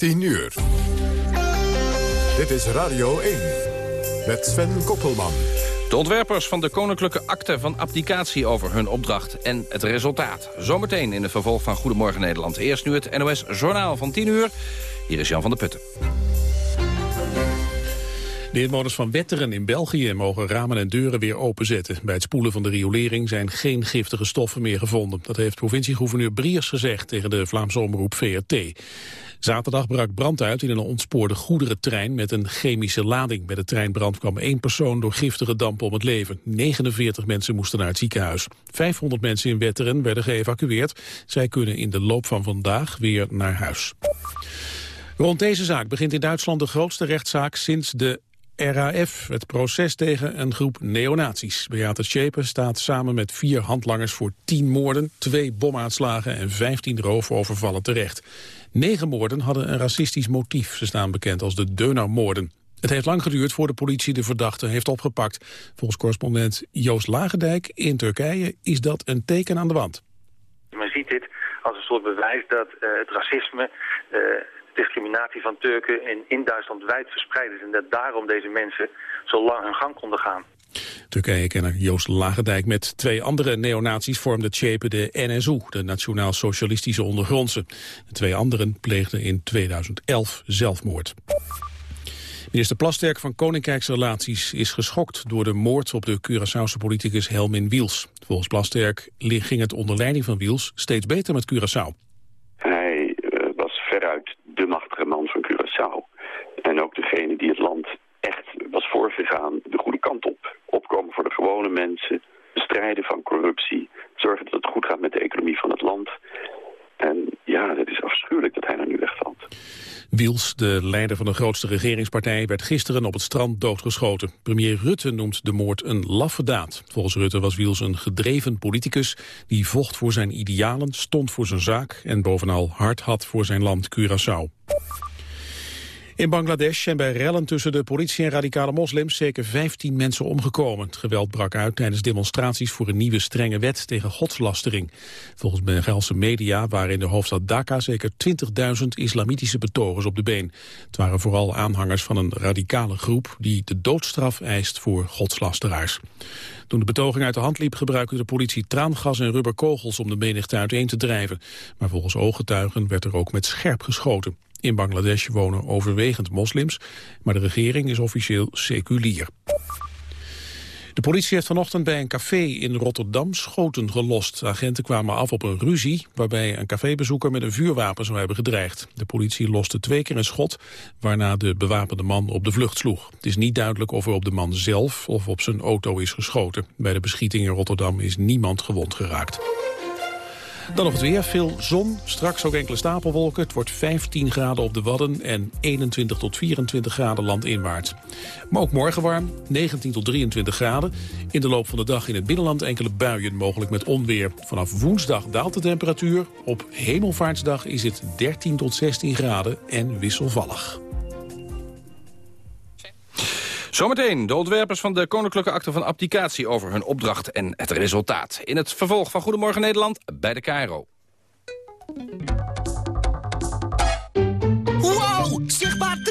10 uur. Dit is Radio 1 met Sven Koppelman. De ontwerpers van de koninklijke akte van abdicatie over hun opdracht en het resultaat. Zometeen in het vervolg van Goedemorgen Nederland. Eerst nu het NOS Journaal van 10 uur. Hier is Jan van der Putten. De inwoners van Wetteren in België mogen ramen en deuren weer openzetten. Bij het spoelen van de riolering zijn geen giftige stoffen meer gevonden. Dat heeft provinciegouverneur Briers gezegd tegen de Vlaamse omroep VRT. Zaterdag brak brand uit in een ontspoorde goederentrein met een chemische lading. Bij de treinbrand kwam één persoon door giftige dampen om het leven. 49 mensen moesten naar het ziekenhuis. 500 mensen in Wetteren werden geëvacueerd. Zij kunnen in de loop van vandaag weer naar huis. Rond deze zaak begint in Duitsland de grootste rechtszaak sinds de RAF, het proces tegen een groep neonazies. Beate Schepen staat samen met vier handlangers voor tien moorden, twee bomaanslagen en vijftien roofovervallen terecht. Negen moorden hadden een racistisch motief. Ze staan bekend als de Deunarmoorden. Het heeft lang geduurd voor de politie de verdachte heeft opgepakt. Volgens correspondent Joost Lagendijk in Turkije is dat een teken aan de wand. Men ziet dit als een soort bewijs dat uh, het racisme... Uh, discriminatie van Turken in, in Duitsland wijd verspreid is. En dat daarom deze mensen zo lang hun gang konden gaan. Turkije-kenner Joost Lagendijk met twee andere neonazies vormde Tjepe de NSU, de Nationaal Socialistische Ondergrondse. De twee anderen pleegden in 2011 zelfmoord. Minister Plasterk van Koninkrijksrelaties is geschokt door de moord op de Curaçaose politicus Helmin Wiels. Volgens Plasterk ging het onder leiding van Wiels steeds beter met Curaçao. Hij uh, was veruit de machtige man van Curaçao. En ook degene die het land echt was voorgegaan de. Opkomen voor de gewone mensen, bestrijden van corruptie, zorgen dat het goed gaat met de economie van het land. En ja, het is afschuwelijk dat hij er nu wegvalt. Wiels, de leider van de grootste regeringspartij, werd gisteren op het strand doodgeschoten. Premier Rutte noemt de moord een laffe daad. Volgens Rutte was Wiels een gedreven politicus die vocht voor zijn idealen, stond voor zijn zaak en bovenal hard had voor zijn land Curaçao. In Bangladesh zijn bij rellen tussen de politie en radicale moslims zeker 15 mensen omgekomen. Het geweld brak uit tijdens demonstraties voor een nieuwe strenge wet tegen godslastering. Volgens Bengaalse media waren in de hoofdstad Dhaka zeker 20.000 islamitische betogers op de been. Het waren vooral aanhangers van een radicale groep die de doodstraf eist voor godslasteraars. Toen de betoging uit de hand liep gebruikte de politie traangas en rubberkogels om de menigte uiteen te drijven. Maar volgens ooggetuigen werd er ook met scherp geschoten. In Bangladesh wonen overwegend moslims, maar de regering is officieel seculier. De politie heeft vanochtend bij een café in Rotterdam schoten gelost. Agenten kwamen af op een ruzie waarbij een cafébezoeker met een vuurwapen zou hebben gedreigd. De politie loste twee keer een schot waarna de bewapende man op de vlucht sloeg. Het is niet duidelijk of er op de man zelf of op zijn auto is geschoten. Bij de beschieting in Rotterdam is niemand gewond geraakt. Dan nog het weer, veel zon, straks ook enkele stapelwolken. Het wordt 15 graden op de Wadden en 21 tot 24 graden landinwaarts. Maar ook morgen warm, 19 tot 23 graden. In de loop van de dag in het binnenland enkele buien, mogelijk met onweer. Vanaf woensdag daalt de temperatuur. Op hemelvaartsdag is het 13 tot 16 graden en wisselvallig. Zometeen de ontwerpers van de Koninklijke Akte van Abdicatie... over hun opdracht en het resultaat. In het vervolg van Goedemorgen Nederland bij de KRO.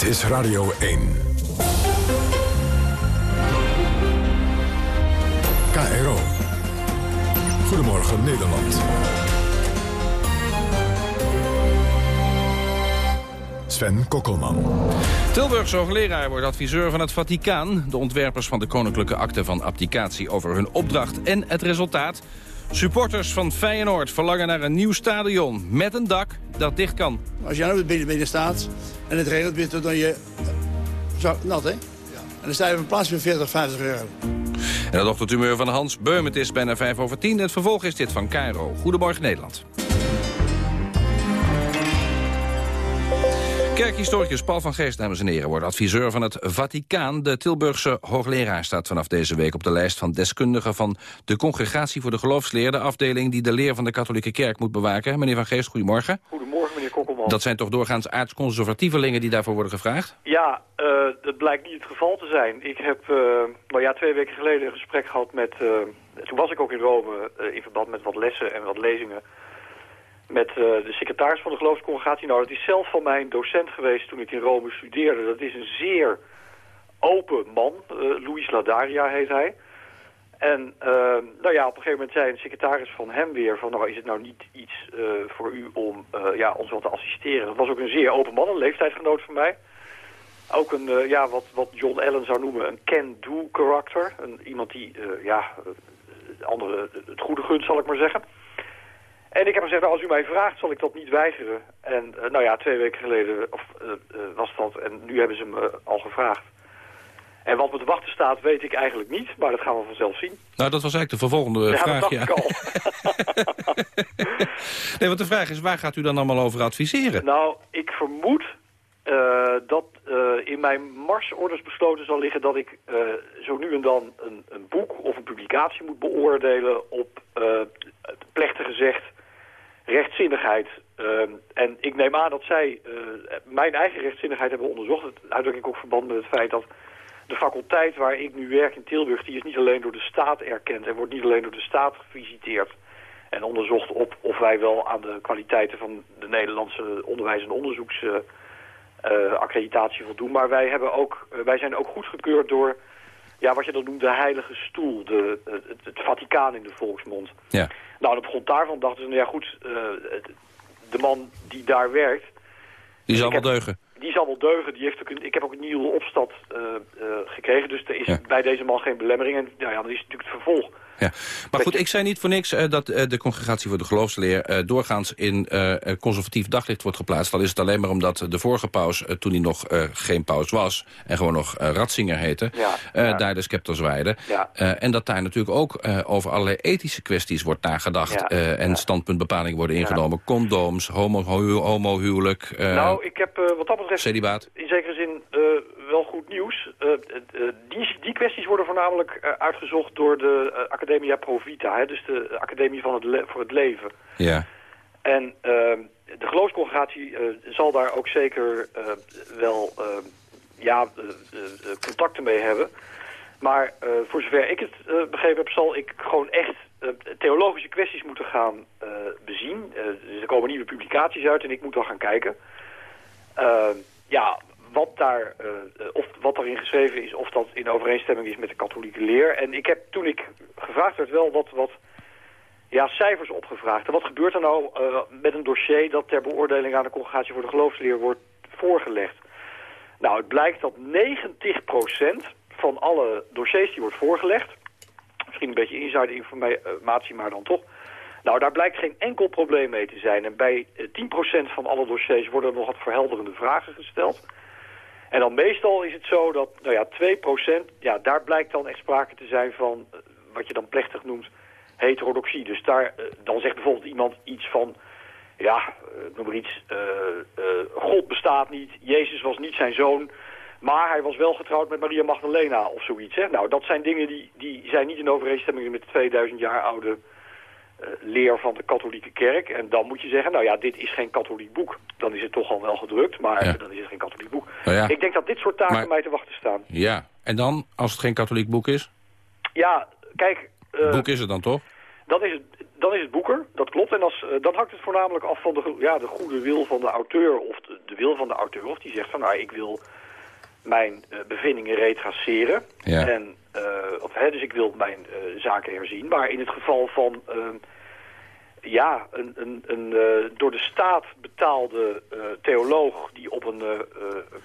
Dit is Radio 1. KRO. Goedemorgen Nederland. Sven Kokkelman. Tilburgse hoogleraar wordt adviseur van het Vaticaan. De ontwerpers van de koninklijke akte van abdicatie over hun opdracht en het resultaat. Supporters van Feyenoord verlangen naar een nieuw stadion met een dak dat dicht kan. Als je nou binnen, binnen staat en het regent, weer dan je zo, nat, hè? Ja. En dan sta je op een plaats van 40, 50 euro. En het ochtendhumeur van Hans Beum. Het is bijna 5 over 10. Het vervolg is dit van Cairo. Goedemorgen Nederland. Kerkhistoricus Paul van Geest, dames en heren, wordt adviseur van het Vaticaan. De Tilburgse hoogleraar staat vanaf deze week op de lijst van deskundigen van de Congregatie voor de Geloofsleer, de afdeling die de leer van de katholieke kerk moet bewaken. Meneer van Geest, goedemorgen. Goedemorgen, meneer Kokkelman. Dat zijn toch doorgaans aardsconservatievelingen die daarvoor worden gevraagd? Ja, uh, dat blijkt niet het geval te zijn. Ik heb uh, nou ja, twee weken geleden een gesprek gehad met... Uh, toen was ik ook in Rome in verband met wat lessen en wat lezingen met uh, de secretaris van de geloofscongregatie. Nou, dat is zelf van mijn docent geweest toen ik in Rome studeerde. Dat is een zeer open man. Uh, Luis Ladaria heet hij. En uh, nou ja, op een gegeven moment zei een secretaris van hem weer van... nou, is het nou niet iets voor u om ja, ons wat te assisteren? Dat was ook een zeer open man, een leeftijdsgenoot van mij. Ook een, ja, wat, wat John Allen zou noemen een can-do karakter. Iemand die, ja, andere, het goede gunst zal ik maar zeggen... En ik heb gezegd, nou, als u mij vraagt, zal ik dat niet weigeren. En uh, nou ja, twee weken geleden of, uh, uh, was dat. En nu hebben ze me al gevraagd. En wat me te wachten staat, weet ik eigenlijk niet. Maar dat gaan we vanzelf zien. Nou, dat was eigenlijk de vervolgende ja, vraag. Dat ja, ik al. nee, want de vraag is, waar gaat u dan allemaal over adviseren? Nou, ik vermoed dat in mijn marsorders besloten zal liggen... dat ik zo nu en dan een, een, boek of een publicatie moet beoordelen... op, plechtig gezegd rechtzinnigheid. Uh, en ik neem aan dat zij uh, mijn eigen rechtzinnigheid hebben onderzocht. Uitdrukking ook verband met het feit dat de faculteit waar ik nu werk in Tilburg... die is niet alleen door de staat erkend en wordt niet alleen door de staat gevisiteerd... en onderzocht op of wij wel aan de kwaliteiten van de Nederlandse onderwijs- en onderzoeksaccreditatie uh, voldoen. Maar wij, hebben ook, wij zijn ook goedgekeurd door ja, wat je dan noemt de heilige stoel, de, het, het Vaticaan in de volksmond. Ja. Nou, op grond daarvan dachten ze, nou ja goed, uh, de man die daar werkt... Die zal wel heb, deugen. Die zal wel deugen. Die heeft ook, ik heb ook een nieuwe opstad uh, uh, gekregen, dus er is ja. bij deze man geen belemmering. En nou ja, dan is natuurlijk het vervolg. Ja. Maar goed, ik zei niet voor niks uh, dat uh, de Congregatie voor de Geloofsleer... Uh, doorgaans in conservatief daglicht wordt geplaatst. Al is het alleen maar omdat de vorige paus, toen hij nog geen paus was... en gewoon nog Ratzinger heette, ja, ja. daar de scepter zwaaide. Ja. en dat daar natuurlijk ook over allerlei ethische kwesties wordt nagedacht... en standpuntbepalingen worden ingenomen. Condooms, homo, homohuwelijk... nou, ik heb wat dat betreft celibaat. in zekere zin wel goed nieuws. die, die kwesties worden voornamelijk uitgezocht door de Academia Provita, hè, dus de Academie van het voor het Leven. Ja. En uh, de geloofscongregatie zal daar ook zeker wel ja, contacten mee hebben. Maar voor zover ik het begrepen heb, zal ik gewoon echt theologische kwesties moeten gaan bezien. dus er komen nieuwe publicaties uit en ik moet dan gaan kijken. ja, wat, daar, uh, of wat daarin geschreven is, of dat in overeenstemming is met de katholieke leer. En ik heb toen ik gevraagd werd wel wat, wat ja, cijfers opgevraagd. Wat gebeurt er nou uh, met een dossier dat ter beoordeling aan de congregatie voor de geloofsleer wordt voorgelegd? Nou, het blijkt dat 90% van alle dossiers die wordt voorgelegd, misschien een beetje insider informatie, maar dan toch... Nou, daar blijkt geen enkel probleem mee te zijn. En bij 10% van alle dossiers worden er nog wat verhelderende vragen gesteld. En dan meestal is het zo dat, nou ja, 2%, ja, daar blijkt dan echt sprake te zijn van, uh, wat je dan plechtig noemt, heterodoxie. Dus daar, uh, dan zegt bijvoorbeeld iemand iets van, ja, uh, noem maar iets, God bestaat niet, Jezus was niet zijn zoon, maar hij was wel getrouwd met Maria Magdalena of zoiets. Hè? Nou, dat zijn dingen die, die zijn niet in overeenstemming met de 2000 jaar oude leer van de katholieke kerk. En dan moet je zeggen, nou ja, dit is geen katholiek boek. Dan is het toch al wel gedrukt, maar Ja. dan is het geen katholiek boek. Nou ja. Ik denk dat dit soort taken Maar- mij te wachten staan. Ja, en dan, als het geen katholiek boek is? Ja, kijk, eh, boek is het dan toch? dan, is het, dan is het boeker, dat klopt. En als, eh, dan hangt het voornamelijk af van de, ja, de goede wil van de auteur... of de, de wil van de auteur, of die zegt van, nou, ik wil mijn eh, bevindingen retraceren. Ja. En, eh, of, hè, dus ik wil mijn eh, zaken herzien. Maar in het geval van... eh, ja, een, een, een eh, door de staat betaalde eh, theoloog die op een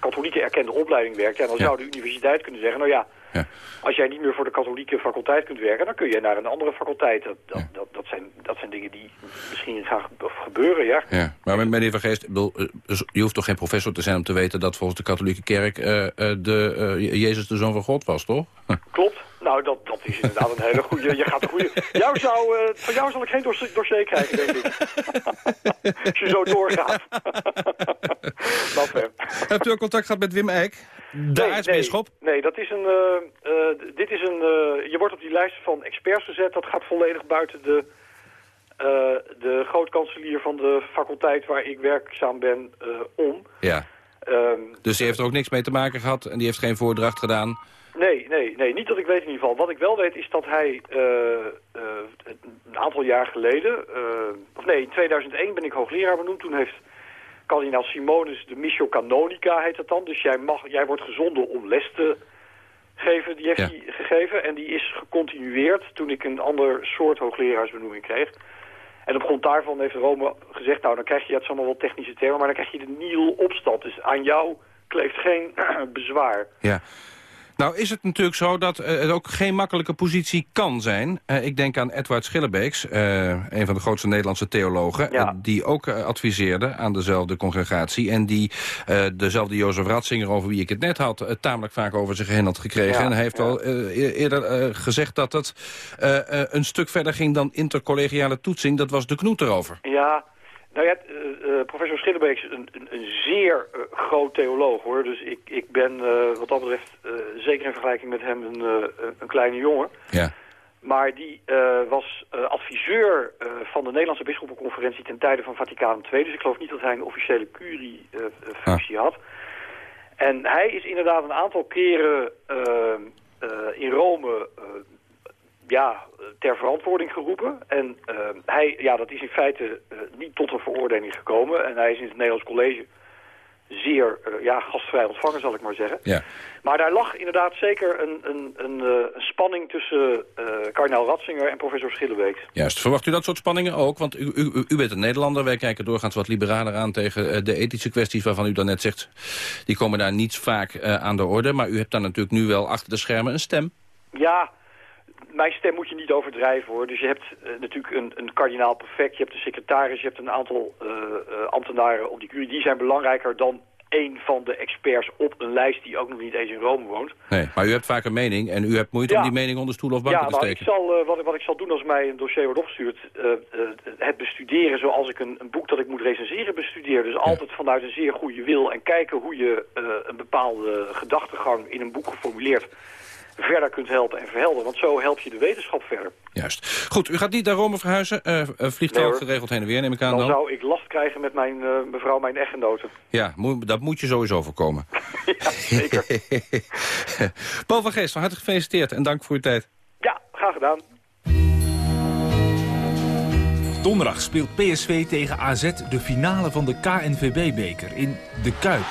katholieke erkende opleiding werkt, ja, dan Ja. zou de universiteit kunnen zeggen, nou ja, Ja. als jij niet meer voor de katholieke faculteit kunt werken, dan kun je naar een andere faculteit. Dat, dat, Ja. dat, dat, zijn, dat zijn dingen die misschien gaan ge- gebeuren, ja. Ja, maar met- meneer Van Geest, dus je hoeft toch geen professor te zijn om te weten dat volgens de katholieke kerk de, Jezus de Zoon van God was, toch? Klopt. Nou, dat, dat is inderdaad een hele goede... Je gaat een goede... Jou zou, eh, van jou zal ik geen dossier, dossier krijgen, denk ik. Als je zo doorgaat. Hebt u ook contact gehad met Wim Eijk? De Nee, aartsbisschop? Nee, nee, dat is een, eh, eh, dit is een, je wordt op die lijst van experts gezet. Dat gaat volledig buiten de, de grootkanselier van de faculteit waar ik werkzaam ben om. Ja. Ehm, Dus die heeft er ook niks mee te maken gehad en die heeft geen voordracht gedaan? Nee, nee, nee, niet dat ik weet in ieder geval. Wat ik wel weet is dat hij eh, eh, een aantal jaar geleden, eh, of nee, in 2001 ben ik hoogleraar benoemd. Toen heeft kardinaal Simonis de Missio Canonica, heet dat dan. Dus jij, mag, jij wordt gezonden om les te geven. Die heeft Ja. hij gegeven en die is gecontinueerd toen ik een ander soort hoogleraarsbenoeming kreeg. En op grond daarvan heeft Rome gezegd, nou dan krijg je, het is allemaal wel technische termen, maar dan krijg je de Niel opstand. Dus aan jou kleeft geen bezwaar. Ja. Nou is het natuurlijk zo dat eh, het ook geen makkelijke positie kan zijn. Eh, ik denk aan Edward Schillebeeks, eh, een van de grootste Nederlandse theologen... Ja. die ook adviseerde aan dezelfde congregatie... en die dezelfde Jozef Ratzinger, over wie ik het net had... tamelijk vaak over zich heen had gekregen. Ja, en hij heeft ja. al e- eerder gezegd dat het een stuk verder ging... dan intercollegiale toetsing. Dat was de knoet erover. Ja, nou ja, eh, eh, professor Schillebeek is een, een, een zeer eh, groot theoloog hoor. Dus ik, ik ben wat dat betreft zeker in vergelijking met hem een, een kleine jongen. Ja. Maar die was adviseur van de Nederlandse Bisschoppenconferentie ten tijde van Vaticaan II. Dus ik geloof niet dat hij een officiële curie-functie had. En hij is inderdaad een aantal keren in Rome ja, ter verantwoording geroepen. En eh, hij, ja, dat is in feite eh, niet tot een veroordeling gekomen. En hij is in het Nederlands College zeer eh, ja, gastvrij ontvangen, zal ik maar zeggen. Ja. Maar daar lag inderdaad zeker een, een, een, een spanning tussen kardinaal Ratzinger en professor Schillebeek. Juist. Verwacht u dat soort spanningen ook? Want u, u, u bent een Nederlander. Wij kijken doorgaans wat liberaler aan tegen de ethische kwesties... waarvan u daarnet zegt, die komen daar niet vaak aan de orde. Maar u hebt daar natuurlijk nu wel achter de schermen een stem. Ja, mijn stem moet je niet overdrijven hoor. Dus je hebt eh, natuurlijk een, een kardinaal prefect, je hebt een secretaris, je hebt een aantal eh, eh, ambtenaren op die curie. Die zijn belangrijker dan één van de experts op een lijst die ook nog niet eens in Rome woont. Nee, maar u hebt vaak een mening en u hebt moeite Ja. om die mening onder stoel of banken Ja, te ik steken. zal, eh, wat, wat ik zal doen als mij een dossier wordt opgestuurd, eh, het bestuderen zoals ik een, een boek dat ik moet recenseren bestudeer. Dus altijd vanuit een zeer goede wil en kijken hoe je een bepaalde gedachtegang in een boek geformuleerd verder kunt helpen en verhelderen. Want zo help je de wetenschap verder. Juist. Goed, u gaat niet naar Rome verhuizen. Eh eh, vliegt Nee, ook hoor. geregeld heen en weer, neem ik aan Dan dan. zou ik last krijgen met mijn eh, mevrouw, mijn echtgenote. Ja, moet- dat moet je sowieso voorkomen. ja, zeker. Paul van Geest, van harte gefeliciteerd en dank voor uw tijd. ja, graag gedaan. Donderdag speelt PSV tegen AZ de finale van de KNVB-beker in De Kuip.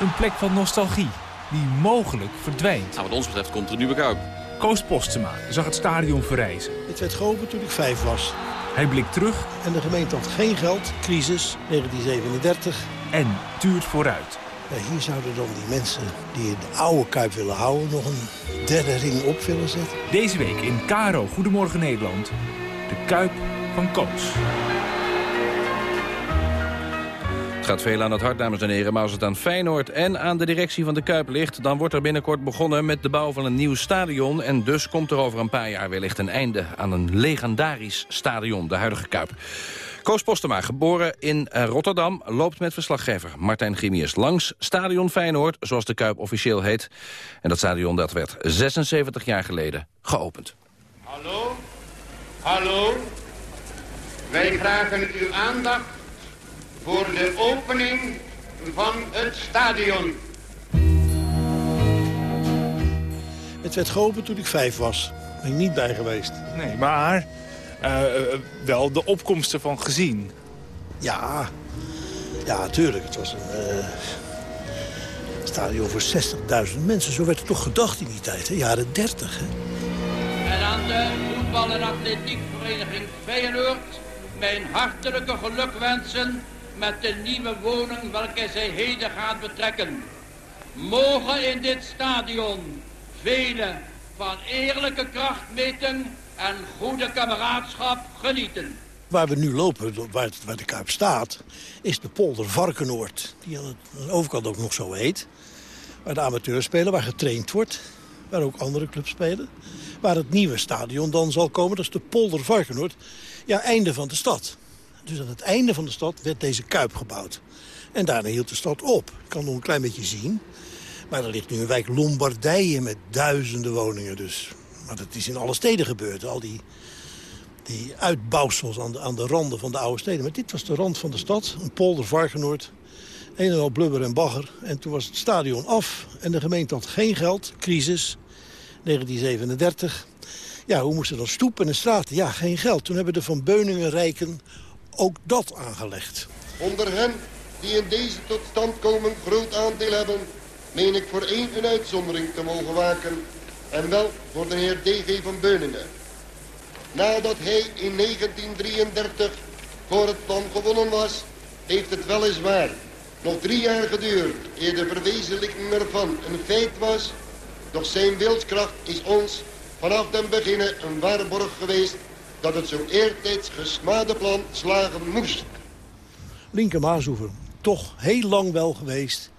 Een plek van nostalgie die mogelijk verdwijnt. Nou, wat ons betreft komt er een nieuwe Kuip. Koos Postema zag het stadion verrijzen. Het werd geopend toen ik vijf was. Hij blikt terug En de gemeente had geen geld. Crisis, 1937. en tuurt vooruit. Ja, hier zouden dan die mensen die de oude Kuip willen houden... nog een derde ring op willen zetten. Deze week in Caro Goedemorgen Nederland. De Kuip van Koos. Het gaat veel aan het hart, dames en heren. Maar als het aan Feyenoord en aan de directie van de Kuip ligt... dan wordt er binnenkort begonnen met de bouw van een nieuw stadion. En dus komt er over een paar jaar wellicht een einde aan een legendarisch stadion, de huidige Kuip. Koos Postema, geboren in eh, Rotterdam, loopt met verslaggever Martijn Grimius langs Stadion Feyenoord, zoals de Kuip officieel heet. En dat stadion dat werd 76 jaar geleden geopend. Hallo? Hallo? Wij vragen uw aandacht voor de opening van het stadion. Het werd geopend toen ik vijf was. Daar ben ik niet bij geweest. Nee, maar eh, eh, wel de opkomsten van gezien. Ja, ja, tuurlijk. Het was een eh, stadion voor 60.000 mensen. Zo werd het toch gedacht in die tijd, hè? jaren 30. Hè? En aan de voetbal- en atletiekvereniging Feyenoord mijn hartelijke gelukwensen met de nieuwe woning welke zij heden gaat betrekken. Mogen in dit stadion velen van eerlijke krachtmeting en goede kameraadschap genieten. Waar we nu lopen, waar, de Kuip staat, is de polder Varkenoord. Die aan de overkant ook nog zo heet. Waar de amateurs spelen, waar getraind wordt. Waar ook andere clubs spelen. Waar het nieuwe stadion dan zal komen, dat is de polder Varkenoord. Ja, einde van de stad. Dus aan het einde van de stad werd deze kuip gebouwd. En daarna hield de stad op. Ik kan nog een klein beetje zien. Maar er ligt nu een wijk Lombardije met duizenden woningen. Dus. Maar dat is in alle steden gebeurd. Al die, die uitbouwsels aan de, aan de randen van de oude steden. Maar dit was de rand van de stad. Een polder Vargenoord. Een en al blubber en bagger. En toen was het stadion af. En de gemeente had geen geld. Crisis. 1937. Ja, hoe moesten dan stoepen en straten? Ja, geen geld. Toen hebben de Van Beuningen Rijken ook dat aangelegd. Onder hen die in deze tot stand komen groot aandeel hebben... meen ik voor één een uitzondering te mogen waken... en wel voor de heer D.G. van Beuningen. Nadat hij in 1933 voor het plan gewonnen was... heeft het weliswaar nog drie jaar geduurd... eer de verwezenlijking ervan een feit was... doch zijn wilskracht is ons vanaf den beginnen een waarborg geweest... dat het zo eertijds gesmade plan slagen moest. Linker Maashoever, toch heel lang wel geweest.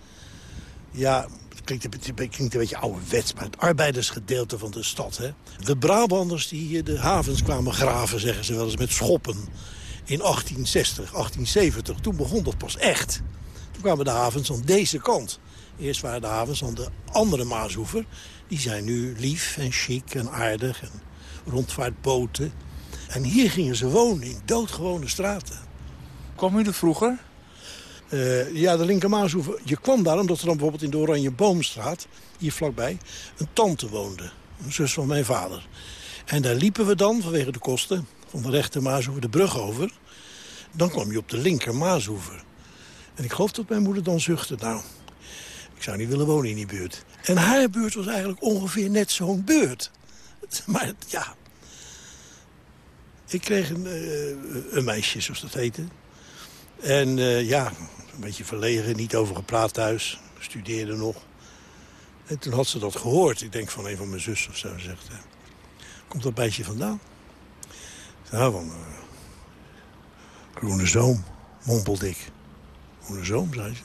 Ja, het klinkt, een, het klinkt een beetje ouderwets, maar het arbeidersgedeelte van de stad. Hè? De Brabanders die hier de havens kwamen graven, zeggen ze wel eens, met schoppen. In 1860, 1870, toen begon dat pas echt. Toen kwamen de havens aan deze kant. Eerst waren de havens aan de andere Maashoever. Die zijn nu lief en chic en aardig en rondvaartboten. En hier gingen ze wonen in doodgewone straten. Kwam u er vroeger? Uh, ja, de linkermaashoeven. Je kwam daar omdat er dan bijvoorbeeld in de Oranje Boomstraat... hier vlakbij, een tante woonde. Een zus van mijn vader. En daar liepen we dan, vanwege de kosten... van de rechter Maashoever de brug over. Dan kwam je op de linker Maashoever. En ik geloof dat mijn moeder dan zuchtte. Nou, ik zou niet willen wonen in die buurt. En haar buurt was eigenlijk ongeveer net zo'n beurt. Maar ja... Ik kreeg een, uh, een meisje, zoals dat heette. En uh, ja, een beetje verlegen, niet over gepraat thuis. Studeerde nog. En toen had ze dat gehoord. Ik denk van een van mijn zussen of zo. Zegt, komt dat meisje vandaan? Nou, van uh, Groene Zoom, mompelde ik. Groene Zoom, zei ze.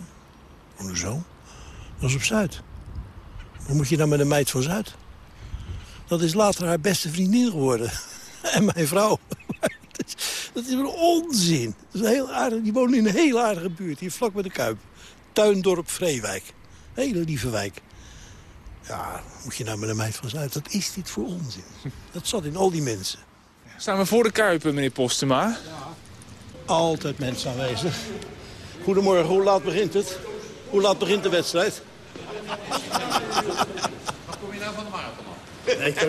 Groene Zoom? Dat is op Zuid. Hoe moet je dan met een meid van Zuid? Dat is later haar beste vriendin geworden. en mijn vrouw. dat is een onzin. Dat is heel aardig. Die wonen in een heel aardige buurt. Hier vlak bij de Kuip. Tuindorp Vreewijk. Hele lieve wijk. Ja, moet je nou met een meid van Zuid. Wat is dit voor onzin? Dat zat in al die mensen. Staan we voor de Kuipen, meneer Postema? Ja. Altijd mensen aanwezig. Goedemorgen, hoe laat begint het? Hoe laat begint de wedstrijd? Wat kom je nou van de marathon?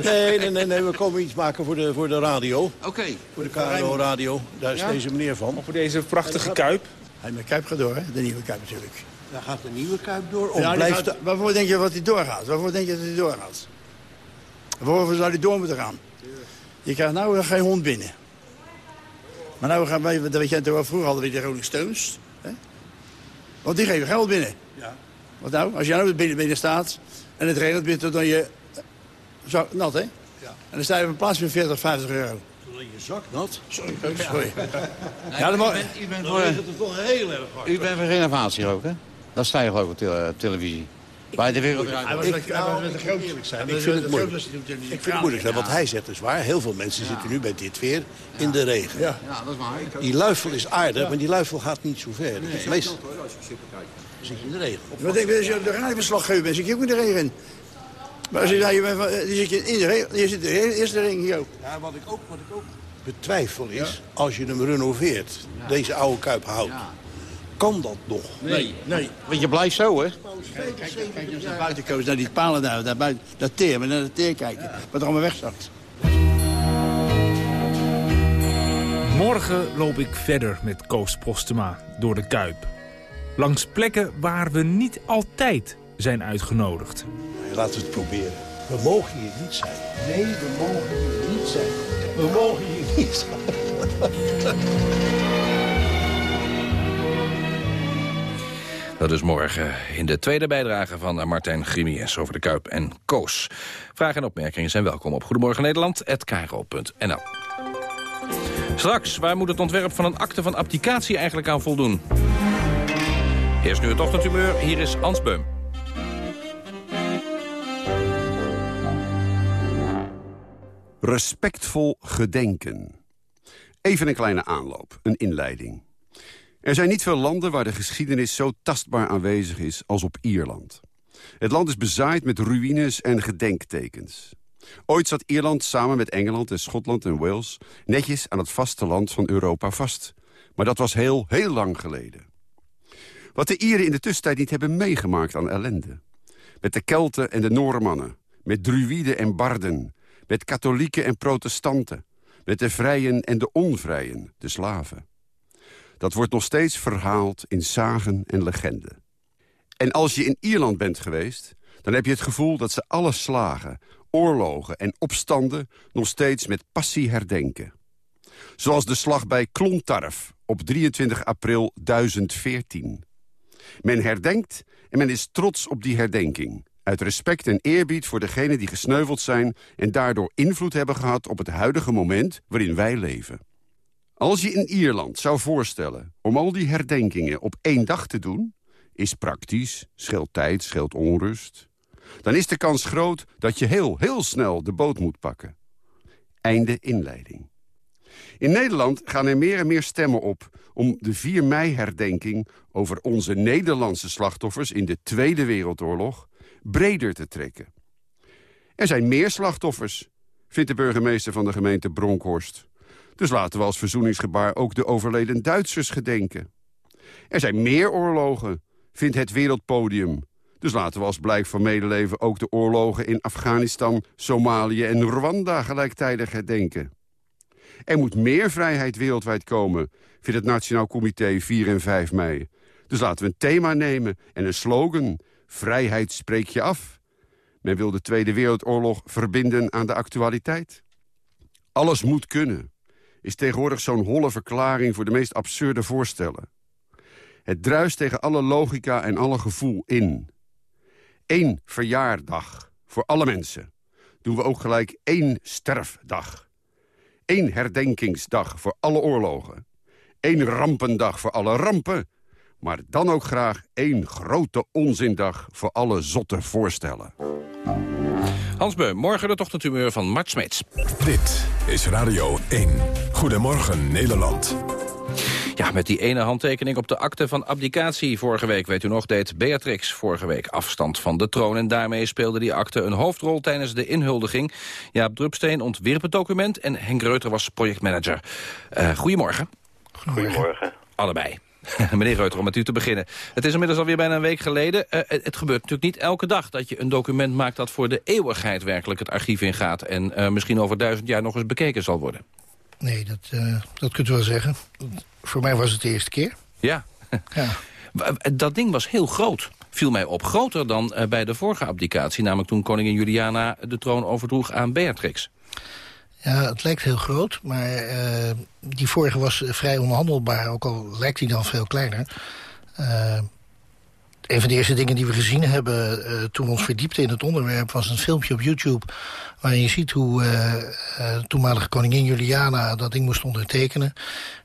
Nee, nee, nee, nee, we komen iets maken voor de, voor de radio. Oké. Voor de KRO-radio. Daar is Ja? deze meneer van. Voor deze prachtige Kuip. Hij met Kuip gaat door, hè? De nieuwe Kuip natuurlijk. Daar gaat de nieuwe Kuip door. Of Ja, die blijft... gaat- waarvoor denk je dat hij doorgaat? Waarvoor denk je dat hij doorgaat? Waarvoor zou hij door moeten gaan? Je krijgt nou geen hond binnen. Maar nou gaan wij, dat weet jij toch wel, vroeger hadden we de Rolling Stones. Hè? Want die geven geld binnen. Ja. Wat nou? Als jij nou binnen, binnen staat en het regent binnen, dan je... Zo, nat, hè? Ja. En dan sta je op een plaats van 40, 50 euro. Zodat je zak nat. Sorry, sorry. Ja, dat mag- u bent, u bent Dan voor, het toch heel erg hard. u bent voor renovatie ook, hè? Dat sta je geloof ik op tele- televisie. Bij de wereld Hij was Ik, met- nou, de ik groot- eerlijk zijn. hij Ik vind het moeilijk. Ik vind het moeilijk. Wat hij zegt is waar. Heel veel mensen zitten nu bij dit weer in de regen. Ja. Ja, dat is waar. Die luifel is aardig, maar die luifel gaat niet zo ver. Meestal zit je in de regen. Wat denk je, als je op de radioverslaggever bent, zit je ook in de regen. Maar als je, nou, je bent van- dan zit je in de je zit in de eerste ring hier ook. Ja, wat ik ook, wat ik ook betwijfel is, als je hem renoveert, deze oude kuip houdt, kan dat nog? Nee, nee. Want je blijft zo, hè? Kijk, kijk, kijk als je naar buiten komt, naar die palen daar, daar buiten, dat teer, maar naar de teer kijken, wat er allemaal wegzakt. Morgen loop ik verder met Koos Postema door de Kuip. Langs plekken waar we niet altijd zijn uitgenodigd. Laten we het proberen. We mogen hier niet zijn. Nee, we mogen hier niet zijn. We mogen hier niet zijn. Dat is morgen in de tweede bijdrage van Martijn Grimius over de Kuip en Koos. Vragen en opmerkingen zijn welkom op Goedemorgen Nederland@kro.nl. Straks, waar moet het ontwerp van een akte van abdicatie eigenlijk aan voldoen? Eerst nu het ochtendhumeur, hier is Ans Beum. Respectvol gedenken. Even een kleine aanloop, een inleiding. Er zijn niet veel landen waar de geschiedenis zo tastbaar aanwezig is als op Ierland. Het land is bezaaid met ruïnes en gedenktekens. Ooit zat Ierland samen met Engeland en Schotland en Wales... netjes aan het vasteland van Europa vast. Maar dat was heel, heel lang geleden. Wat de Ieren in de tussentijd niet hebben meegemaakt aan ellende. Met de Kelten en de Noormannen. Met druïden en barden. Met katholieken en protestanten. Met de vrijen en de onvrijen, de slaven. Dat wordt nog steeds verhaald in zagen en legenden. En als je in Ierland bent geweest... dan heb je het gevoel dat ze alle slagen, oorlogen en opstanden... nog steeds met passie herdenken. Zoals de slag bij Klontarf op 23 april 1014. Men herdenkt en men is trots op die herdenking. Uit respect en eerbied voor degenen die gesneuveld zijn... en daardoor invloed hebben gehad op het huidige moment waarin wij leven. Als je in Ierland zou voorstellen om al die herdenkingen op één dag te doen... is praktisch, scheelt tijd, scheelt onrust... dan is de kans groot dat je heel, heel snel de boot moet pakken. Einde inleiding. In Nederland gaan er meer en meer stemmen op om de 4 mei-herdenking... over onze Nederlandse slachtoffers in de Tweede Wereldoorlog breder te trekken. Er zijn meer slachtoffers, vindt de burgemeester van de gemeente Bronkhorst. Dus laten we als verzoeningsgebaar ook de overleden Duitsers gedenken. Er zijn meer oorlogen, vindt het wereldpodium. Dus laten we als blijk van medeleven ook de oorlogen in Afghanistan, Somalië en Rwanda gelijktijdig herdenken. Er moet meer vrijheid wereldwijd komen, vindt het Nationaal Comité 4 en 5 mei. Dus laten we een thema nemen en een slogan. Vrijheid spreek je af. Men wil de Tweede Wereldoorlog verbinden aan de actualiteit. Alles moet kunnen, is tegenwoordig zo'n holle verklaring voor de meest absurde voorstellen. Het druist tegen alle logica en alle gevoel in. Eén verjaardag voor alle mensen. Doen we ook gelijk één sterfdag. Eén herdenkingsdag voor alle oorlogen. Eén rampendag voor alle rampen. Maar dan ook graag één grote onzindag voor alle zotte voorstellen. Hans Beum, morgen de ochtendhumeur van Mart Smeets. Dit is Radio 1. Goedemorgen Nederland. Ja, met die ene handtekening op de akte van abdicatie vorige week, weet u nog, deed Beatrix vorige week afstand van de troon. En daarmee speelde die akte een hoofdrol tijdens de inhuldiging. Jaap Drupsteen ontwierp het document en Henk Reuter was projectmanager. Uh, goedemorgen. Goedemorgen. Allebei. Meneer Reuter, om met u te beginnen. Het is inmiddels alweer bijna een week geleden. Uh, het, gebeurt natuurlijk niet elke dag dat je een document maakt... dat voor de eeuwigheid werkelijk het archief ingaat... en uh, misschien over duizend jaar nog eens bekeken zal worden. Nee, dat, uh, dat kunt u wel zeggen. Voor mij was het de eerste keer. Ja. ja. Dat ding was heel groot, viel mij op. Groter dan bij de vorige abdicatie. Namelijk toen koningin Juliana de troon overdroeg aan Beatrix. Ja, het lijkt heel groot, maar uh, die vorige was vrij onhandelbaar. Ook al lijkt die dan veel kleiner. Uh, een van de eerste dingen die we gezien hebben uh, toen we ons verdiepten in het onderwerp... was een filmpje op YouTube waarin je ziet hoe uh, toenmalige koningin Juliana dat ding moest ondertekenen.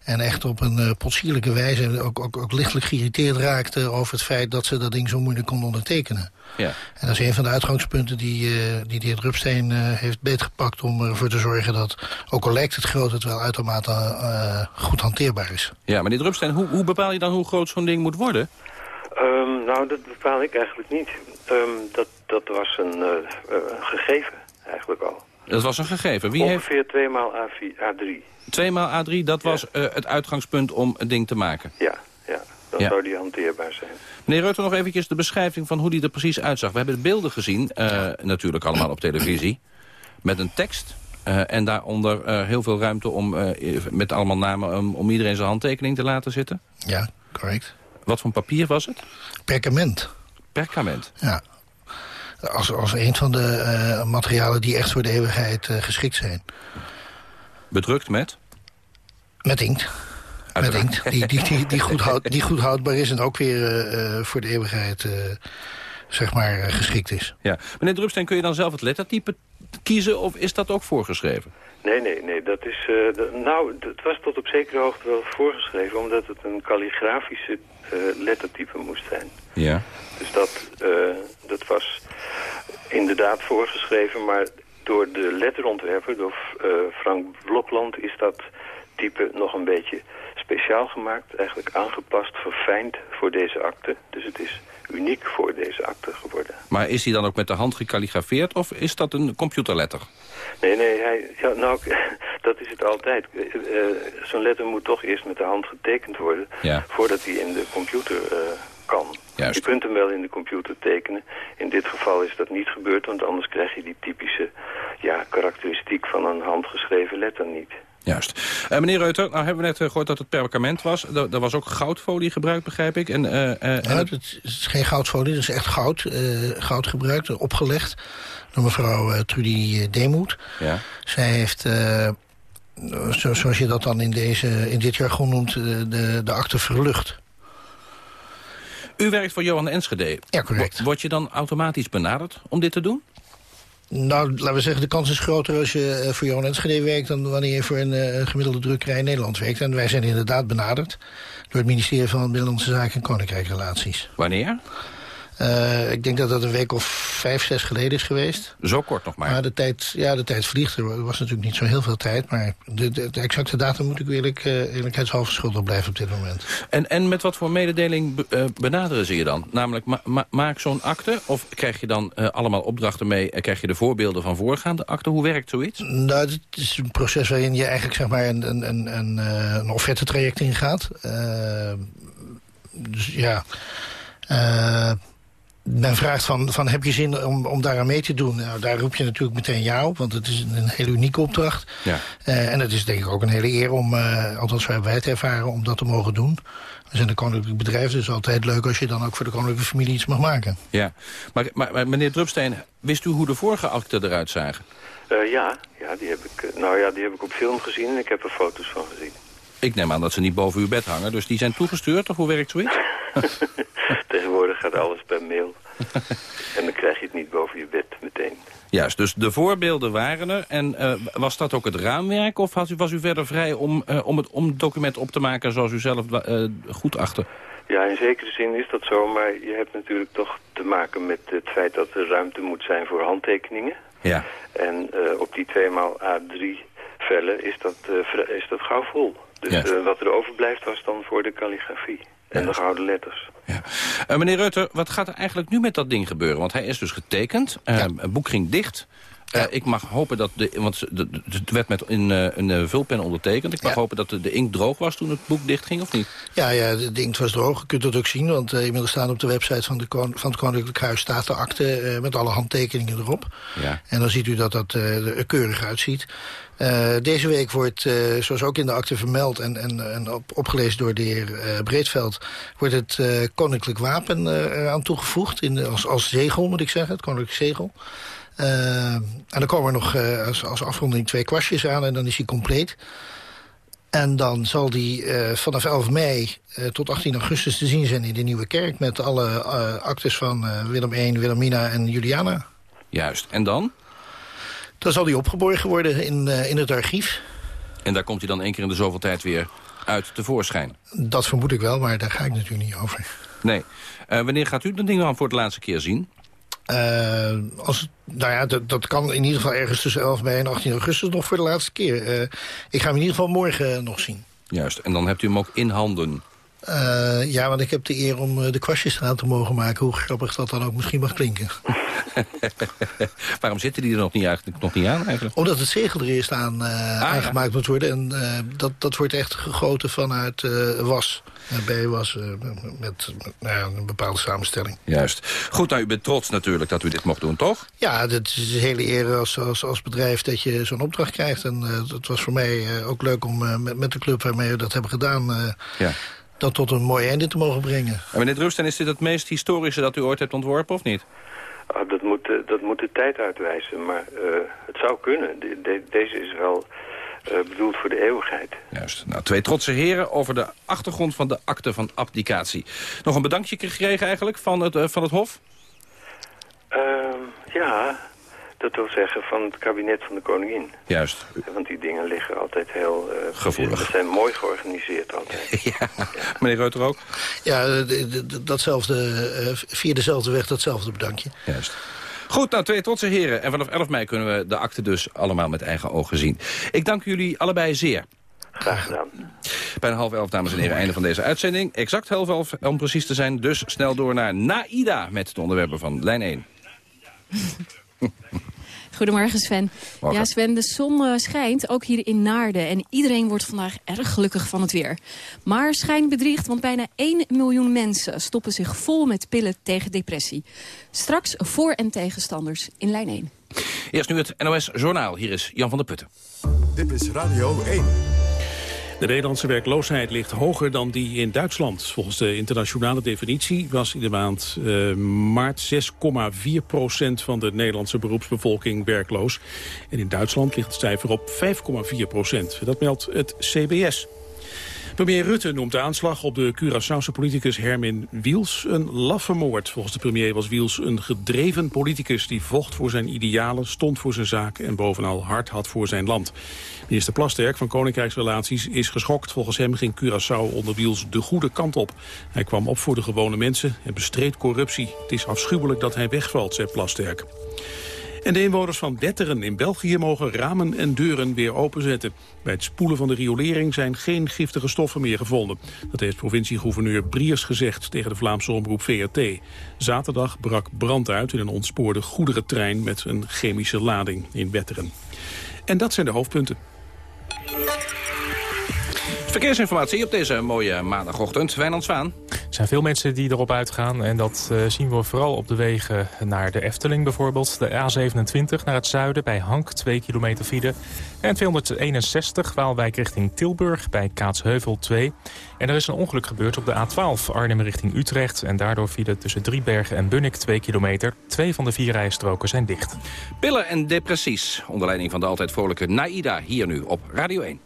En echt op een potsierlijke wijze ook, ook, ook lichtelijk geïrriteerd raakte... over het feit dat ze dat ding zo moeilijk kon ondertekenen. Ja. En dat is een van de uitgangspunten die, die de heer Drupsteen uh, heeft beetgepakt... om ervoor te zorgen dat, ook al lijkt het groot... het wel uitermate goed hanteerbaar is. Ja, meneer Drupsteen, hoe, hoe bepaal je dan hoe groot zo'n ding moet worden? Um, nou, dat bepaal ik eigenlijk niet. Um, dat, dat was een gegeven, eigenlijk al. Dat was een gegeven. Wie Ongeveer heeft... 2 maal A3. 2 maal A3, dat ja. was het uitgangspunt om het ding te maken? Ja, ja. dan ja. zou die hanteerbaar zijn. Meneer Rutte, nog eventjes de beschrijving van hoe die er precies uitzag. We hebben de beelden gezien, uh, natuurlijk allemaal op televisie, met een tekst... Uh, en daaronder uh, heel veel ruimte om met allemaal namen um, om iedereen zijn handtekening te laten zitten? Ja, correct. Wat voor papier was het? Perkament. Perkament? Ja. Als, als een van de uh, materialen die echt voor de eeuwigheid uh, geschikt zijn. Bedrukt met? Met inkt. Met inkt. Die, die, die, die, goed houd, die goed houdbaar is en ook weer uh, voor de eeuwigheid zeg maar, geschikt is. Ja. Meneer Drupsteen, kun je dan zelf het lettertype kiezen of is dat ook voorgeschreven? Nee, nee, nee. Dat is, de, nou, het was tot op zekere hoogte wel voorgeschreven... omdat het een kalligrafische lettertype moest zijn. Ja. Dus dat, uh, dat was inderdaad voorgeschreven, maar door de letterontwerper, door Frank Blokland, is dat type nog een beetje speciaal gemaakt. Eigenlijk aangepast, verfijnd voor deze akte. Dus het is uniek voor deze akte geworden. Maar is die dan ook met de hand gekalligrafeerd of is dat een computerletter? Nee, nee, hij, ja, nou, dat is het altijd. Eh, eh, Zo'n letter moet toch eerst met de hand getekend worden... Ja. voordat hij in de computer eh, kan. Juist. Je kunt hem wel in de computer tekenen. In dit geval is dat niet gebeurd, want anders krijg je die typische ja, karakteristiek van een handgeschreven letter niet. Juist. Eh, meneer Reuter, nou hebben we net eh, gehoord dat het perkament was. Er, was ook goudfolie gebruikt, begrijp ik. En, eh, eh, en Ja, het is geen goudfolie, het is echt goud. goud gebruikt, opgelegd door mevrouw Trudy Deemoet. Ja. Zij heeft, zo, zoals je dat dan in, deze, in dit jargon noemt, de, de akte verlucht. U werkt voor Johan Enschede. Ja, correct. Wo- Word je dan automatisch benaderd om dit te doen? Nou, laten we zeggen, de kans is groter als je eh, voor Johan Enschede werkt... dan wanneer je voor een eh, gemiddelde drukkerij in Nederland werkt. En wij zijn inderdaad benaderd door het ministerie van Binnenlandse Zaken en Koninkrijkrelaties. Wanneer? Eh, ik denk dat dat een week of vijf, zes geleden is geweest. Zo kort nog maar. Maar de tijd, ja, de tijd vliegt. Er was natuurlijk niet zo heel veel tijd. Maar de, de, de exacte datum moet ik eerlijk, eh, eerlijkheidshalve schuldig blijven op dit moment. En, en met wat voor mededeling be- eh, benaderen ze je dan? Namelijk, ma- ma- maak zo'n akte? Of krijg je dan allemaal opdrachten mee... en krijg je de voorbeelden van voorgaande akte? Hoe werkt zoiets? Nou, het is een proces waarin je eigenlijk zeg maar, een, een, een, een, een offertetraject ingaat. Dus ja... eh, men vraagt van, van heb je zin om, om daaraan mee te doen? Nou, daar roep je natuurlijk meteen ja op, want het is een, een hele unieke opdracht. Ja. Eh, en het is denk ik ook een hele eer om, eh, althans zo hebben wij het ervaren, om dat te mogen doen. We zijn een koninklijk bedrijf, dus altijd leuk als je dan ook voor de koninklijke familie iets mag maken. Ja. Maar, maar, maar meneer Drupsteen, wist u hoe de vorige akte eruit zagen? Eh, ja, ja, die heb ik, nou ja, die heb ik op film gezien en ik heb er foto's van gezien. Ik neem aan dat ze niet boven uw bed hangen, dus die zijn toegestuurd? Of hoe werkt zoiets? Tegenwoordig gaat alles per mail. en dan krijg je het niet boven je bed meteen. Juist, dus de voorbeelden waren er. En eh, was dat ook het raamwerk? Of had u, was u verder vrij om, eh, om, het, om het document op te maken zoals u zelf eh, goed achtte? Ja, in zekere zin is dat zo, maar je hebt natuurlijk toch te maken met het feit dat er ruimte moet zijn voor handtekeningen. Ja. En op die 2x A3 vellen is dat, is dat gauw vol. Dus eh, wat er overblijft was dan voor de kalligrafie en de gouden letters. Eh, meneer Rutte, wat gaat er eigenlijk nu met dat ding gebeuren? Want hij is dus getekend, eh, het boek ging dicht. Eh, ik mag hopen dat de, want het werd met in, een vulpen ondertekend. Ik mag hopen dat de, de inkt droog was toen het boek dicht ging, of niet? Ja, ja de, de inkt was droog. Je kunt dat ook zien, want inmiddels staan op de website van, de, kon- van het Koninklijk Huis... staat de akte met alle handtekeningen erop. Ja. En dan ziet u dat dat eh, er keurig uitziet. Eh, deze week wordt, eh, zoals ook in de akte vermeld... en, en, en op, opgelezen door de heer eh, Breedveld... wordt het koninklijk wapen eraan toegevoegd, in als, als zegel moet ik zeggen, het koninklijk zegel. En dan komen er nog als, als afronding twee kwastjes aan en dan is hij compleet. En dan zal die vanaf 11 mei tot 18 augustus te zien zijn in de Nieuwe Kerk... met alle actes van Willem I, Wilhelmina en Juliana. Juist. En dan? Dan zal die opgeborgen worden in, eh, in het archief. En daar komt hij dan één keer in de zoveel tijd weer uit tevoorschijn. Dat vermoed ik wel, maar daar ga ik natuurlijk niet over. Nee. Eh, wanneer gaat u dat ding dan voor het laatste keer zien? Eh, als, nou ja, dat, dat kan in ieder geval ergens tussen 11 mei en 18 augustus nog voor de laatste keer. Ik ga hem in ieder geval morgen nog zien. Juist. En dan hebt u hem ook in handen. Eh, ja, want ik heb de eer om eh, de kwastjes aan te mogen maken. Hoe grappig dat dan ook misschien mag klinken. Waarom zitten die er nog niet, eigenlijk, nog niet aan eigenlijk? Omdat het zegel er eerst aan eh, aangemaakt moet worden. En dat, dat wordt echt gegoten vanuit was. Uh, bijwas uh, met, nou een bepaalde samenstelling. Juist. Goed, nou, u bent trots natuurlijk dat u dit mocht doen, toch? Ja, het is een hele eer als, als, als bedrijf dat je zo'n opdracht krijgt. En uh, dat was voor mij uh, ook leuk om uh, met, met de club waarmee we dat hebben gedaan... uh, ja. Dat tot een mooi einde te mogen brengen. En meneer Drupstein, is dit het meest historische dat u ooit hebt ontworpen, of niet? Uh, dat, moet, dat moet de tijd uitwijzen, maar uh, het zou kunnen. De, de, deze is wel uh, bedoeld voor de eeuwigheid. Juist. Nou, twee trotse heren over de achtergrond van de akte van abdicatie. Nog een bedankje gekregen eigenlijk van het, uh, van het Hof? ja, dat wil zeggen van het kabinet van de koningin. Juist. Want die dingen liggen altijd heel... Uh, Gevoelig. Ze zijn mooi georganiseerd altijd. ja. ja. Meneer Reuter ook? Ja, datzelfde, uh, via dezelfde weg datzelfde bedankje. Juist. Goed, nou, twee trotse heren. En vanaf 11 mei kunnen we de akte dus allemaal met eigen ogen zien. Ik dank jullie allebei zeer. Graag gedaan. Bijna half elf, dames en heren, einde van deze uitzending. Exact half elf, om precies te zijn. Dus snel door naar Naida met de onderwerpen van lijn 1. Goedemorgen Sven. Morgen. Ja Sven, de zon eh, schijnt, ook hier in Naarden. En iedereen wordt vandaag erg gelukkig van het weer. Maar schijn bedriegt, want bijna 1 miljoen mensen stoppen zich vol met pillen tegen depressie. Straks voor- en tegenstanders in lijn 1. Eerst nu het NOS Journaal. Hier is Jan van der Putten. Dit is Radio 1. De Nederlandse werkloosheid ligt hoger dan die in Duitsland. Volgens de internationale definitie was in de maand eh, maart 6,4 procent van de Nederlandse beroepsbevolking werkloos. En in Duitsland ligt het cijfer op 5,4 procent. Dat meldt het CBS. Premier Rutte noemt de aanslag op de Curaçaose politicus Hermin Wiels een laffe moord. Volgens de premier was Wiels een gedreven politicus die vocht voor zijn idealen, stond voor zijn zaak en bovenal hard had voor zijn land. Minister Plasterk van Koninkrijksrelaties is geschokt. Volgens hem ging Curaçao onder Wiels de goede kant op. Hij kwam op voor de gewone mensen en bestreed corruptie. Het is afschuwelijk dat hij wegvalt, zei Plasterk. En de inwoners van Detteren in België mogen ramen en deuren weer openzetten. Bij het spoelen van de riolering zijn geen giftige stoffen meer gevonden. Dat heeft provincie-gouverneur Briers gezegd tegen de Vlaamse omroep VRT. Zaterdag brak brand uit in een ontspoorde goederentrein met een chemische lading in Wetteren. En dat zijn de hoofdpunten. Verkeersinformatie op deze mooie maandagochtend. Wijnand Zwaan. Er zijn veel mensen die erop uitgaan en dat uh, zien we vooral op de wegen naar de Efteling bijvoorbeeld. De A27 naar het zuiden bij Hank, 2 kilometer file. En 261 Waalwijk richting Tilburg bij Kaatsheuvel 2. En er is een ongeluk gebeurd op de A12 Arnhem richting Utrecht. En daardoor file tussen Driebergen en Bunnik 2 kilometer. Twee van de vier rijstroken zijn dicht. Pillen en depressies. Onder leiding van de altijd vrolijke Naida. Hier nu op Radio 1.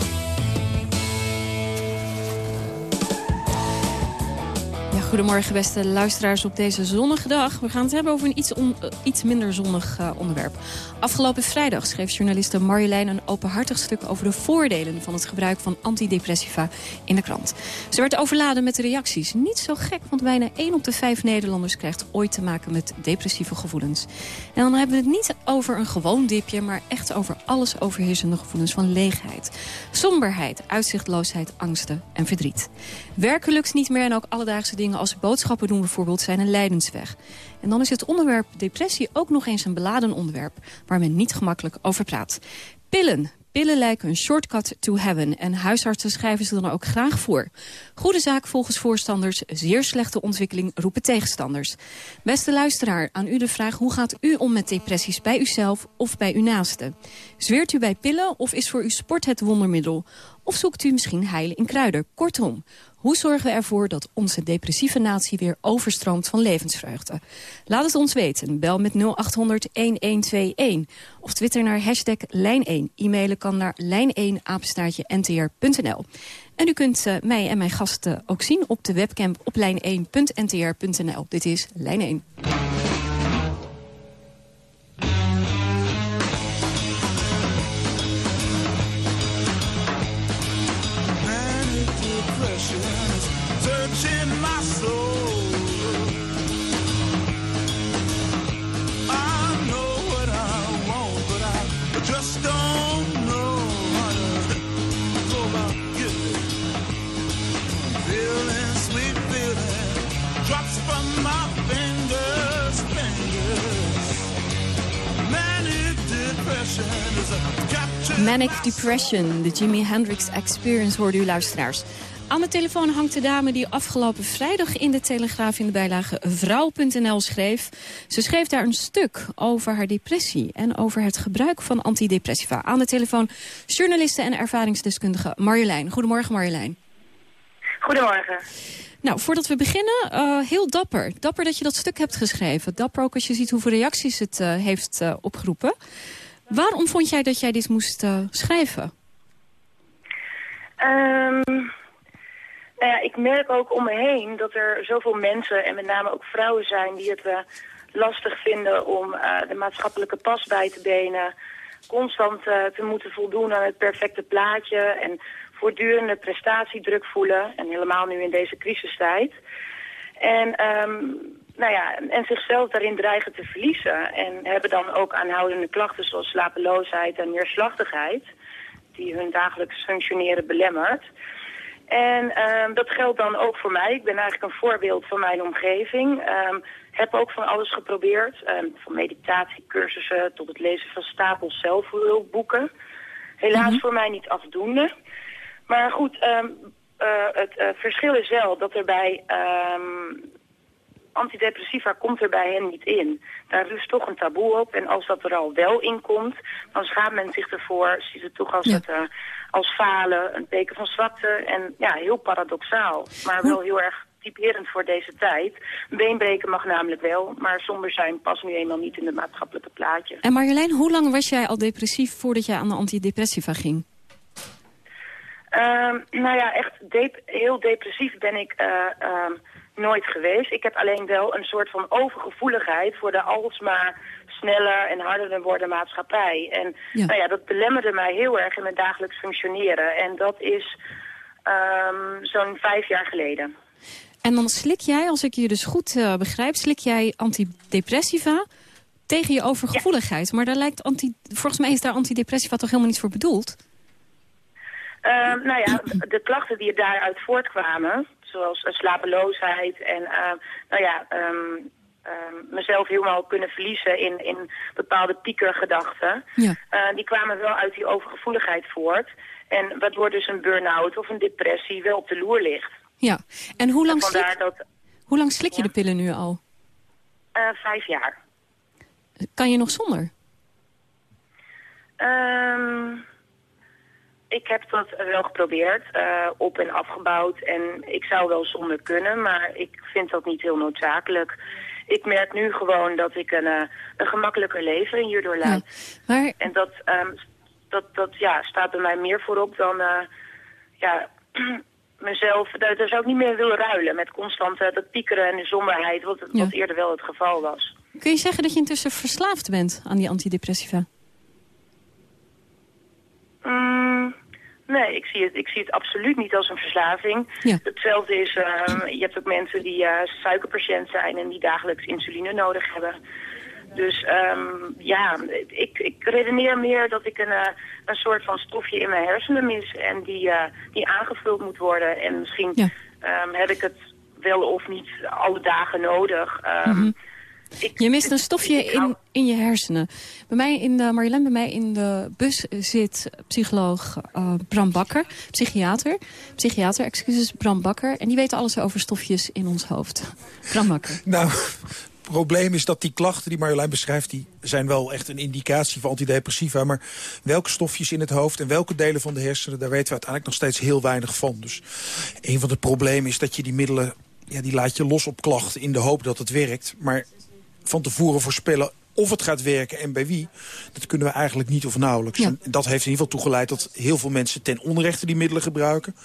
Goedemorgen beste luisteraars op deze zonnige dag. We gaan het hebben over een iets, uh, iets minder zonnig uh, onderwerp. Afgelopen vrijdag schreef journaliste Marjolein een openhartig stuk... over de voordelen van het gebruik van antidepressiva in de krant. Ze werd overladen met reacties. Niet zo gek, want bijna 1 op de 5 Nederlanders... krijgt ooit te maken met depressieve gevoelens. En dan hebben we het niet over een gewoon dipje... maar echt over alles overheersende gevoelens van leegheid. Somberheid, uitzichtloosheid, angsten en verdriet. Werken lukt niet meer en ook alledaagse dingen als boodschappen doen bijvoorbeeld zijn een lijdensweg. En dan is het onderwerp depressie ook nog eens een beladen onderwerp... waar men niet gemakkelijk over praat. Pillen. Pillen lijken een shortcut to heaven en huisartsen schrijven ze dan ook graag voor. Goede zaak volgens voorstanders, zeer slechte ontwikkeling roepen tegenstanders. Beste luisteraar, aan u de vraag hoe gaat u om met depressies bij uzelf of bij uw naasten? Zweert u bij pillen of is voor u sport het wondermiddel? Of zoekt u misschien heil in kruiden? Kortom, hoe zorgen we ervoor dat onze depressieve natie weer overstroomt van levensvreugde? Laat het ons weten. Bel met 0800-1121. Of twitter naar hashtag lijn1. E-mailen kan naar lijn1apenstaartje-ntr.nl. En u kunt uh, mij en mijn gasten ook zien op de webcam op lijn1.ntr.nl. Dit is Lijn 1. Manic Depression, de Jimi Hendrix Experience, hoorde u luisteraars. Aan de telefoon hangt de dame die afgelopen vrijdag in de Telegraaf in de bijlage Vrouw.nl schreef. Ze schreef daar een stuk over haar depressie en over het gebruik van antidepressiva. Aan de telefoon journaliste en ervaringsdeskundige Marjolein. Goedemorgen Marjolein. Goedemorgen. Nou, voordat we beginnen, uh, heel dapper. Dapper dat je dat stuk hebt geschreven. Dapper ook als je ziet hoeveel reacties het uh, heeft uh, opgeroepen. Waarom vond jij dat jij dit moest uh, schrijven? Um, nou ik merk ook om me heen dat er zoveel mensen, en met name ook vrouwen zijn... die het uh, lastig vinden om uh, de maatschappelijke pas bij te benen... constant te moeten voldoen aan het perfecte plaatje... en voortdurende prestatiedruk voelen. En helemaal nu in deze crisistijd. En, ehm, nou ja, en zichzelf daarin dreigen te verliezen. En hebben dan ook aanhoudende klachten zoals slapeloosheid en neerslachtigheid. Die hun dagelijks functioneren belemmert. En ehm, dat geldt dan ook voor mij. Ik ben eigenlijk een voorbeeld van mijn omgeving. Ehm, heb ook van alles geprobeerd. ehm, van meditatiecursussen tot het lezen van stapels zelfhulpboeken. Helaas voor mij niet afdoende. Maar goed, eh, het eh, verschil is wel dat er bij antidepressiva komt er bij hen niet in. Daar rust toch een taboe op. En als dat er al wel in komt, dan schaamt men zich ervoor. Ziet het toch als, het, eh, als falen, een teken van zwakte. En ja, heel paradoxaal. Maar wel heel erg typerend voor deze tijd. Een beenbreken mag namelijk wel, maar somber zijn past nu eenmaal niet in het maatschappelijke plaatje. En Marjolein, hoe lang was jij al depressief voordat jij aan de antidepressiva ging? Ehm, nou ja, echt dep- heel depressief ben ik eh, ehm, nooit geweest. Ik heb alleen wel een soort van overgevoeligheid voor de alsmaar sneller en harder wordende maatschappij. En Ja. nou ja, dat belemmerde mij heel erg in mijn dagelijks functioneren. En dat is ehm, zo'n vijf jaar geleden. En dan slik jij, als ik je dus goed eh, begrijp, slik jij antidepressiva tegen je overgevoeligheid. Maar daar lijkt anti, volgens mij is daar antidepressiva toch helemaal niet voor bedoeld? Ehm, nou ja, de klachten die daaruit voortkwamen, zoals eh, slapeloosheid en ehm, nou ja, ehm, ehm, mezelf helemaal kunnen verliezen in, in bepaalde piekergedachten, Ja. eh, die kwamen wel uit die overgevoeligheid voort. En waardoor dus een burn-out of een depressie wel op de loer ligt. Ja. En hoe lang, En slik, dat hoe lang slik je de pillen nu al? eh, vijf jaar. Kan je nog zonder? Ehm, ik heb dat wel geprobeerd, eh, op en afgebouwd. En ik zou wel zonder kunnen, maar ik vind dat niet heel noodzakelijk. Ik merk nu gewoon dat ik een, eh, een gemakkelijker leven hierdoor leid. Maar En dat, ehm, dat, dat ja, staat bij mij meer voorop dan eh, ja, mezelf. Daar, daar zou ik niet meer willen ruilen met constant dat piekeren en de somberheid, wat, Ja. wat eerder wel het geval was. kun je zeggen dat je intussen verslaafd bent aan die antidepressiva? Mm, nee, ik zie, het, ik zie het absoluut niet als een verslaving. Ja. Hetzelfde is, ehm, je hebt ook mensen die eh, suikerpatiënt zijn en die dagelijks insuline nodig hebben. Dus ehm, ja, ik, ik redeneer meer dat ik een, eh, een soort van stofje in mijn hersenen mis en die, eh, die aangevuld moet worden. En misschien ehm, heb ik het wel of niet alle dagen nodig. Mhm. Ik- Je mist een stofje in, in je hersenen. Bij mij in de, Marjolein, bij mij in de bus zit psycholoog eh, Bram Bakker, psychiater. Psychiater, excuses, Bram Bakker. En die weet alles over stofjes in ons hoofd. Bram Bakker. Nou, het probleem is dat die klachten die Marjolein beschrijft... die zijn wel echt een indicatie voor antidepressiva. Maar welke stofjes in het hoofd en welke delen van de hersenen... daar weten we uiteindelijk nog steeds heel weinig van. Dus een van de problemen is dat je die middelen... Ja, die laat je los op klachten in de hoop dat het werkt. Maar van tevoren voorspellen of het gaat werken en bij wie... dat kunnen we eigenlijk niet of nauwelijks. En dat heeft in ieder geval toegeleid dat heel veel mensen ten onrechte die middelen gebruiken.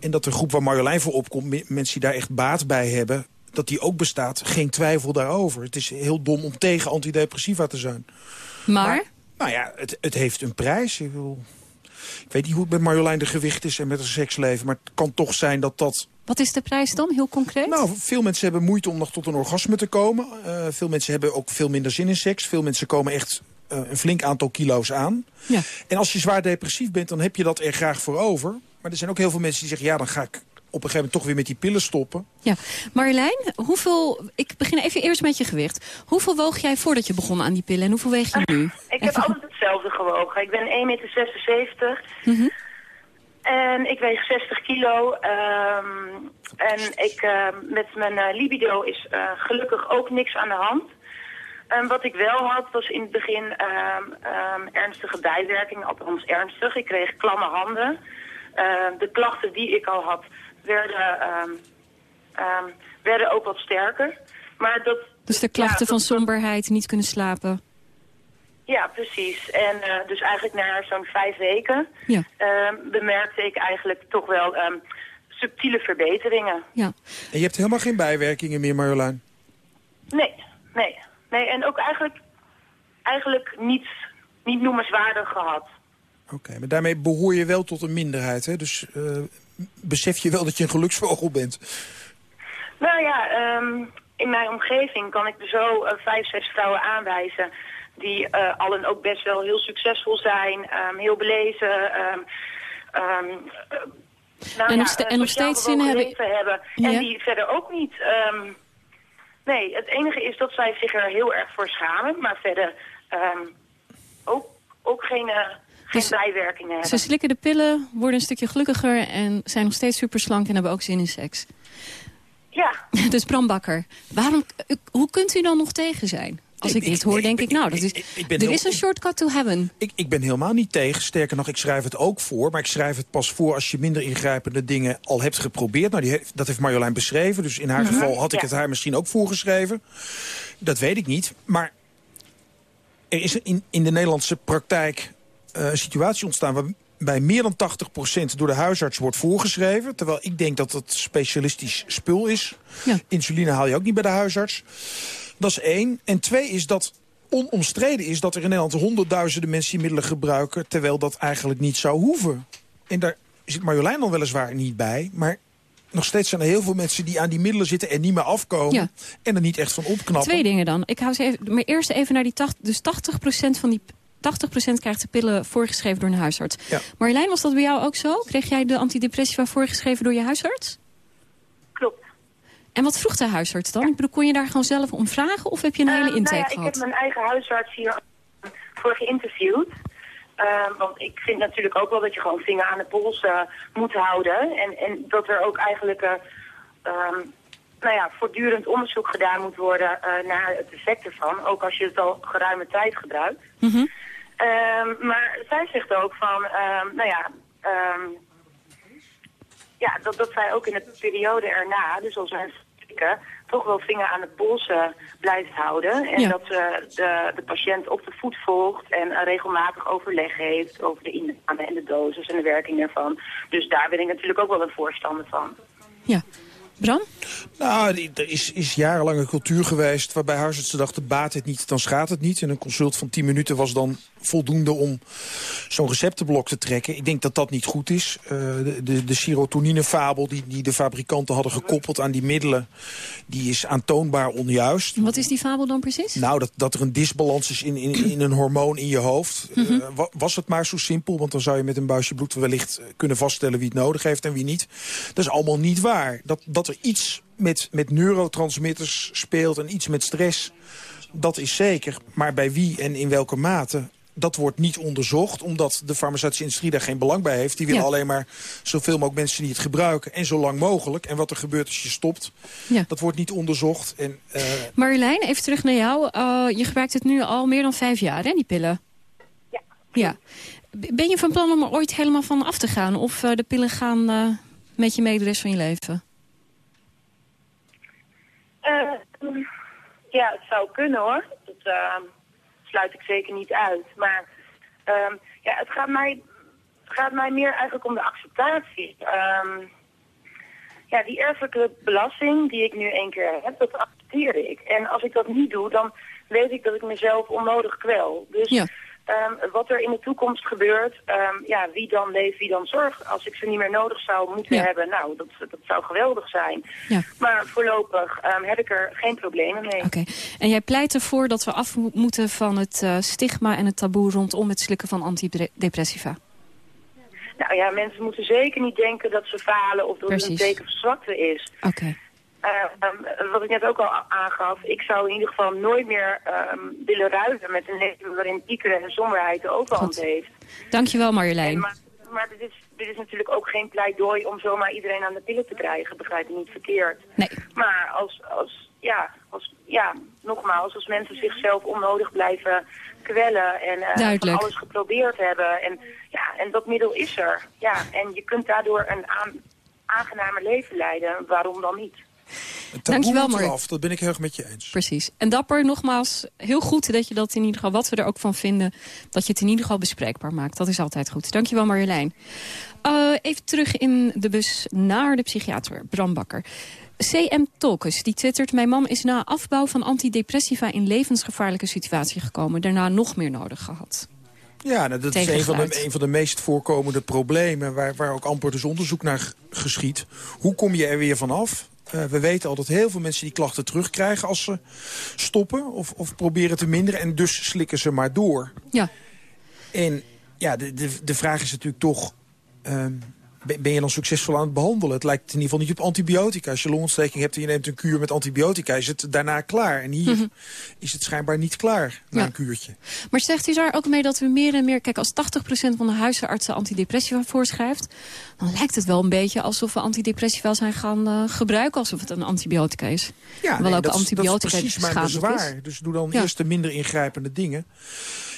En dat de groep waar Marjolein voor opkomt, me- mensen die daar echt baat bij hebben... dat die ook bestaat, geen twijfel daarover. Het is heel dom om tegen antidepressiva te zijn. Maar? nou ja, het, het heeft een prijs. Ik, ik weet niet hoe het met Marjolein de gewicht is en met haar seksleven... maar het kan toch zijn dat dat Wat is de prijs dan, heel concreet? nou, veel mensen hebben moeite om nog tot een orgasme te komen. Eh, veel mensen hebben ook veel minder zin in seks. Veel mensen komen echt eh, een flink aantal kilo's aan. Ja. En als je zwaar depressief bent, dan heb je dat er graag voor over. Maar er zijn ook heel veel mensen die zeggen... ja, dan ga ik op een gegeven moment toch weer met die pillen stoppen. Ja. Marjolein, hoeveel, ik begin even eerst met je gewicht. Hoeveel woog jij voordat je begon aan die pillen en hoeveel weeg je nu? Ik heb altijd hetzelfde gewogen. Ik ben 1,76 meter. En ik weeg 60 kilo. ehm, en ik, ehm, met mijn eh, libido is eh, gelukkig ook niks aan de hand. Wat ik wel had, was in het begin ehm, ernstige bijwerkingen. Althans ernstig. Ik kreeg klamme handen. De klachten die ik al had, werden, werden ook wat sterker. Maar dat, Dus de klachten van somberheid, niet kunnen slapen. Ja, precies. En eh, dus eigenlijk na zo'n vijf weken Ja. ehm, bemerkte ik eigenlijk toch wel ehm, subtiele verbeteringen. Ja. En je hebt helemaal geen bijwerkingen meer, Marjolein. Nee, nee, nee. En ook eigenlijk, eigenlijk niets, niet noemenswaardig gehad. Oké, maar daarmee behoor je wel tot een minderheid, hè? Dus uh, besef je wel dat je een geluksvogel bent? Nou ja, um, in mijn omgeving kan ik er zo uh, vijf, zes vrouwen aanwijzen... die uh, allen ook best wel heel succesvol zijn, um, heel belezen... Um, nou en, ja, nog, en nog steeds zin hebben... hebben. Ja. En die verder ook niet... Um, nee, het enige is dat zij zich er heel erg voor schamen. Maar verder um, ook, ook geen, uh, Dus bijwerkingen hebben. Ze slikken de pillen, worden een stukje gelukkiger... en zijn nog steeds super slank en hebben ook zin in seks. Ja. dus Bram Bakker, waarom, hoe kunt u dan nog tegen zijn? Als ik, ik dit hoor, denk ik, nou, dat is, er heel, is een shortcut to heaven. Ik, ik ben helemaal niet tegen. Sterker nog, ik schrijf het ook voor. Maar ik schrijf het pas voor als je minder ingrijpende dingen al hebt geprobeerd. Nou, die, dat heeft Marjolein beschreven. Dus in haar Mhm. mm -hmm. geval had ik ja. het haar misschien ook voorgeschreven. Dat weet ik niet. Maar er is in, in de Nederlandse praktijk uh, een situatie ontstaan... Waar, bij meer dan 80% door de huisarts wordt voorgeschreven. Terwijl ik denk dat het specialistisch spul is. Ja. Insuline haal je ook niet bij de huisarts. Dat is één. En twee is dat onomstreden is dat er in Nederland honderdduizenden mensen die middelen gebruiken... terwijl dat eigenlijk niet zou hoeven. En daar zit Marjolein dan weliswaar niet bij, maar... Nog steeds zijn er heel veel mensen die aan die middelen zitten en niet meer afkomen. Ja. En er niet echt van opknappen. Twee dingen dan. Ik hou ze even, maar eerst even naar die 80, dus 80% van die 80% krijgt de pillen voorgeschreven door een huisarts. Ja. Marjolein, was dat bij jou ook zo? Kreeg jij de antidepressiva voorgeschreven door je huisarts? En wat vroeg de huisarts dan? Ik bedoel, kon je daar gewoon zelf om vragen of heb je een uh, hele intake nou ja, gehad? Ik heb mijn eigen huisarts hier voor geïnterviewd. Uh, want ik vind natuurlijk ook wel dat je gewoon vinger aan de pols uh, moet houden. En, en dat er ook eigenlijk um, nou ja, voortdurend onderzoek gedaan moet worden naar het effect ervan. Ook als je het al geruime tijd gebruikt. Mm -hmm. maar zij zegt ook van, nou ja... ja, dat, dat zij ook in de periode erna, dus als mensen stikken, toch wel vinger aan de pols uh, blijft houden. En ja. dat ze de, de patiënt op de voet volgt en uh, regelmatig overleg heeft over de inname en de dosis en de werking ervan. Dus daar ben ik natuurlijk ook wel een voorstander van. Ja. Bram? Nou, er is, is jarenlang een cultuur geweest waarbij huisartsen dachten... baat het niet, dan schaadt het niet. En een consult van 10 minuten was dan voldoende om zo'n receptenblok te trekken. Ik denk dat dat niet goed is. Uh, de, de, de serotonine-fabel die, die de fabrikanten hadden gekoppeld aan die middelen... die is aantoonbaar onjuist. Wat is die fabel dan precies? Nou, dat, dat er een disbalans is in, in, in een hormoon in je hoofd. Mm -hmm. uh, was het maar zo simpel, want dan zou je met een buisje bloed... wellicht kunnen vaststellen wie het nodig heeft en wie niet. Dat is allemaal niet waar. Dat, dat er iets met, met neurotransmitters speelt en iets met stress... dat is zeker. Maar bij wie en in welke mate dat wordt niet onderzocht, omdat de farmaceutische industrie daar geen belang bij heeft. Die willen ja. alleen maar zoveel mogelijk mensen die het gebruiken en zo lang mogelijk. En wat er gebeurt als je stopt, ja. dat wordt niet onderzocht. En, uh... Marjolein, even terug naar jou. Uh, je gebruikt het nu al meer dan vijf jaar, hè, die pillen? Ja. ja. Ben je van plan om er ooit helemaal van af te gaan? Of uh, de pillen gaan met je mee de rest van je leven? ja, het zou kunnen hoor. Dat, sluit ik zeker niet uit. Maar um, ja, het gaat mij, gaat mij meer eigenlijk om de acceptatie. Um, ja, die erfelijke belasting die ik nu één keer heb, dat accepteer ik. En als ik dat niet doe, dan weet ik dat ik mezelf onnodig kwel. Dus ja. Um, wat er in de toekomst gebeurt, ja, wie dan leeft, wie dan zorgt. Als ik ze niet meer nodig zou moeten ja. hebben, nou, dat, dat zou geweldig zijn. Ja. Maar voorlopig heb ik er geen problemen mee. Oké. Okay. En jij pleit ervoor dat we af moeten van het uh, stigma en het taboe rondom het slikken van antidepressiva? Nou ja, mensen moeten zeker niet denken dat ze falen of dat Precies. het een teken van zwakte is. Oké. Okay. Um, wat ik net ook al aangaf, ik zou in ieder geval nooit meer um, willen ruilen met een leven waarin piekeren en somberheid de overhand Goed. heeft. Dankjewel Marjolein. En, maar maar dit, is, dit is natuurlijk ook geen pleidooi om zomaar iedereen aan de pillen te krijgen, begrijp ik niet verkeerd. Nee. Maar als, als, ja, als, ja, nogmaals, als mensen zichzelf onnodig blijven kwellen en uh, van alles geprobeerd hebben. En, ja, en dat middel is er. Ja, en je kunt daardoor een aan, aangenamer leven leiden. Waarom dan niet? Dankjewel, Mark. Af, dat ben ik heel erg met je eens. Precies. En Dapper, nogmaals, heel goed dat je dat in ieder geval, wat we er ook van vinden, dat je het in ieder geval bespreekbaar maakt. Dat is altijd goed. Dankjewel, Marjolein. Uh, even terug in de bus naar de psychiater, Bram Bakker. CM Tolkes, die twittert... Mijn man is na afbouw van antidepressiva in levensgevaarlijke situatie gekomen. Daarna nog meer nodig gehad. Ja, nou, dat is een van, de, een van de meest voorkomende problemen... waar, waar ook amper dus onderzoek naar geschiet. Hoe kom je er weer vanaf? Eh, we weten al dat heel veel mensen die klachten terugkrijgen... als ze stoppen of, of proberen te minderen. En dus slikken ze maar door. Ja. En ja, de, de, de vraag is natuurlijk toch... ehm, ben je dan succesvol aan het behandelen? Het lijkt in ieder geval niet op antibiotica. Als je longontsteking hebt en je neemt een kuur met antibiotica... is het daarna klaar. En hier Mhm. is het schijnbaar niet klaar na Ja. een kuurtje. Maar zegt u daar ook mee dat we meer en meer... Kijk, als 80% van de huisartsen antidepressiva voorschrijft... dan lijkt het wel een beetje alsof we antidepressiva zijn gaan eh, gebruiken... alsof het een antibiotica is. Ja, Wel nee, ook dat, is- antibiotica dat is precies mijn schadelijk bezwaar. is. Dus doe dan Ja. eerst de minder ingrijpende dingen.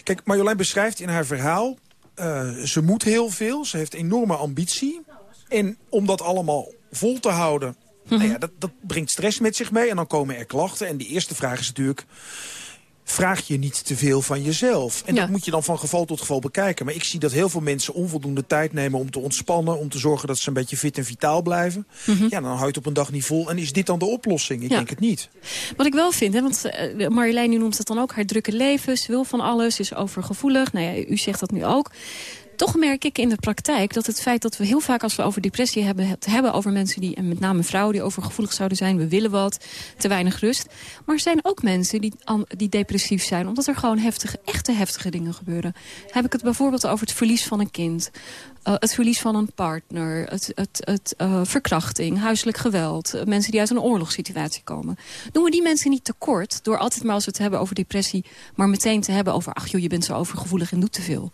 Kijk, Marjolein beschrijft in haar verhaal... eh, ze moet heel veel, ze heeft enorme ambitie. En om dat allemaal vol te houden... Mhm. nou ja, dat, dat brengt stress met zich mee en dan komen er klachten. En de eerste vraag is natuurlijk... Vraag je niet te veel van jezelf? En dat moet je dan van geval tot geval bekijken. Maar ik zie dat heel veel mensen onvoldoende tijd nemen om te ontspannen... om te zorgen dat ze een beetje fit en vitaal blijven. Ja, dan hou je het op een dag niet vol. En is dit dan de oplossing? Ik Ja. denk het niet. Wat ik wel vind, hè, want eh, Marjolein noemt het dan ook haar drukke leven. Ze wil van alles, is overgevoelig. Nou ja, u zegt dat nu ook. Toch merk ik in de praktijk dat het feit dat we heel vaak als we over depressie hebben... het hebben over mensen die, en met name vrouwen die overgevoelig zouden zijn... we willen wat, te weinig rust. Maar er zijn ook mensen die, die depressief zijn... omdat er gewoon heftige, echte heftige dingen gebeuren. Heb ik het bijvoorbeeld over het verlies van een kind... eh, het verlies van een partner, het, het, het eh, verkrachting, huiselijk geweld... eh, mensen die uit een oorlogssituatie komen. Doen we die mensen niet tekort door altijd maar als we het hebben over depressie... maar meteen te hebben over, ach joh, je bent zo overgevoelig en doet te veel.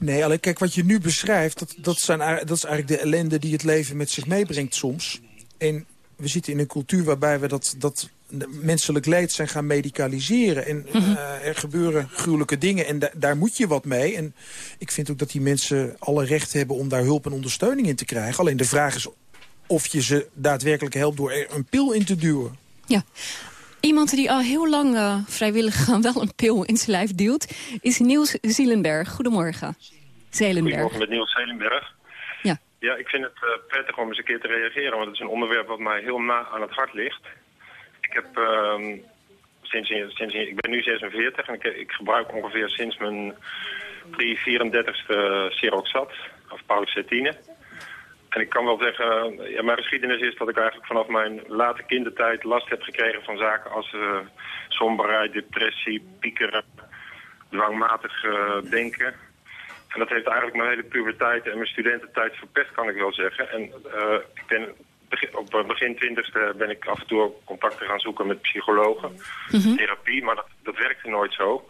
Nee, alleen kijk, wat je nu beschrijft... Dat, dat, zijn, dat is eigenlijk de ellende die het leven met zich meebrengt soms. En we zitten in een cultuur waarbij we dat, dat menselijk leed zijn gaan medicaliseren. En eh, er gebeuren gruwelijke dingen en da- daar moet je wat mee. En ik vind ook dat die mensen alle recht hebben om daar hulp en ondersteuning in te krijgen. Alleen de vraag is of je ze daadwerkelijk helpt door er een pil in te duwen. Ja. Iemand die al heel lang eh, vrijwillig wel een pil in zijn lijf duwt... is Niels Zielenberg. Goedemorgen. Zelenberg. Goedemorgen met Niels Zelenberg. Ja. Ja, ik vind het eh, prettig om eens een keer te reageren, want het is een onderwerp wat mij heel na aan het hart ligt. Ik heb ehm, sinds, sinds, ik ben nu 46 en ik, ik gebruik ongeveer sinds mijn 3, 34ste Siroxat, of paucetine. En ik kan wel zeggen, ja, mijn geschiedenis is dat ik eigenlijk vanaf mijn late kindertijd last heb gekregen van zaken als eh, somberheid, depressie, piekeren, dwangmatig eh, denken. En dat heeft eigenlijk mijn hele puberteit en mijn studententijd verpest, kan ik wel zeggen. En eh, ik ben op eh, begin twintigste ben ik af en toe contacten gaan zoeken met psychologen, therapie, maar dat, dat werkte nooit zo.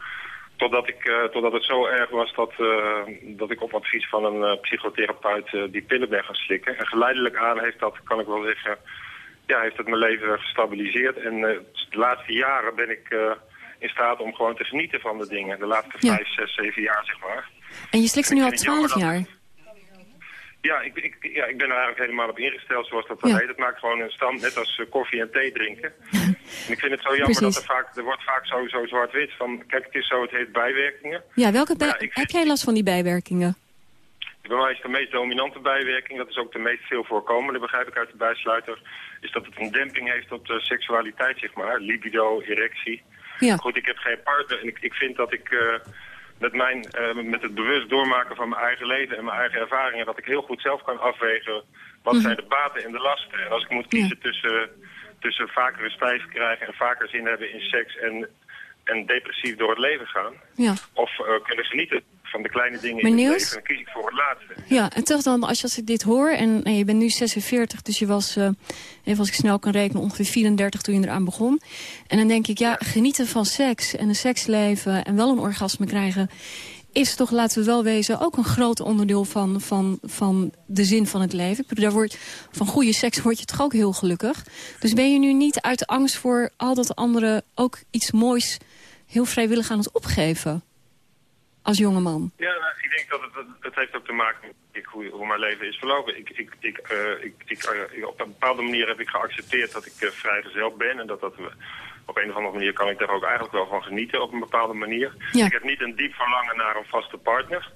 Totdat, ik, eh, totdat het zo erg was dat, eh, dat ik op advies van een eh, psychotherapeut die pillen ben gaan slikken. En geleidelijk aan heeft dat, kan ik wel zeggen, ja, heeft het mijn leven gestabiliseerd. En de laatste jaren ben ik in staat om gewoon te genieten van de dingen. De laatste vijf, zes, zeven jaar, zeg maar. En je slikt ze nu al vind het jammer 12 dat- jaar. Ja ik, ik, ja, ik ben er eigenlijk helemaal op ingesteld, zoals dat dan Ja. heet. Het maakt gewoon een stand, net als eh, koffie en thee drinken. en ik vind het zo jammer Precies. dat er vaak, er wordt vaak zo zwart-wit van, kijk, het is zo, het heeft bijwerkingen. Ja, welke ja, bij- ik heb jij last van die bijwerkingen? Bij mij is de meest dominante bijwerking, dat is ook de meest veel voorkomende, begrijp ik uit de bijsluiter, is dat het een demping heeft op de seksualiteit, zeg maar. Libido, erectie. Ja. Goed, ik heb geen partner en ik, ik vind dat ik eh, met, mijn, eh, met het bewust doormaken van mijn eigen leven en mijn eigen ervaringen, dat ik heel goed zelf kan afwegen wat Mhm. zijn de baten en de lasten. En als ik moet kiezen tussen, tussen vaker een stijf krijgen en vaker zin hebben in seks en, en depressief door het leven gaan, Ja. of eh, kunnen genieten van de kleine dingen Maar in het leven, dan kies ik voor het laatste. Ja, en toch dan, als je, als ik dit hoor, en, en je bent nu 46, dus je was, eh, even als ik snel kan rekenen, ongeveer 34 toen je eraan begon. En dan denk ik, ja, genieten van seks en een seksleven en wel een orgasme krijgen, is toch, laten we wel wezen, ook een groot onderdeel van, van, van de zin van het leven. Ik bedoel, daar wordt, van goede seks word je toch ook heel gelukkig. Dus ben je nu niet uit angst voor al dat andere ook iets moois heel vrijwillig aan het opgeven? Als jongeman. Ja, nou, ik denk dat het, het, heeft ook te maken met hoe, hoe mijn leven is verlopen. Ik, ik, ik, eh, ik, ik, eh, op een bepaalde manier heb ik geaccepteerd dat ik uh, vrijgezel ben. En dat dat op een of andere manier kan ik daar ook eigenlijk wel van genieten op een bepaalde manier. Ja. Ik heb niet een diep verlangen naar een vaste partner.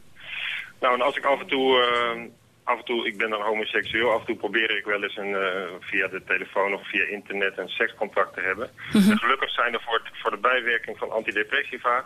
Nou, en als ik af en toe... Af en toe, ik ben dan homoseksueel, af en toe probeer ik wel eens een, uh, via de telefoon of via internet een sekscontact te hebben. Mhm. En gelukkig zijn er voor, voor de bijwerking van antidepressiva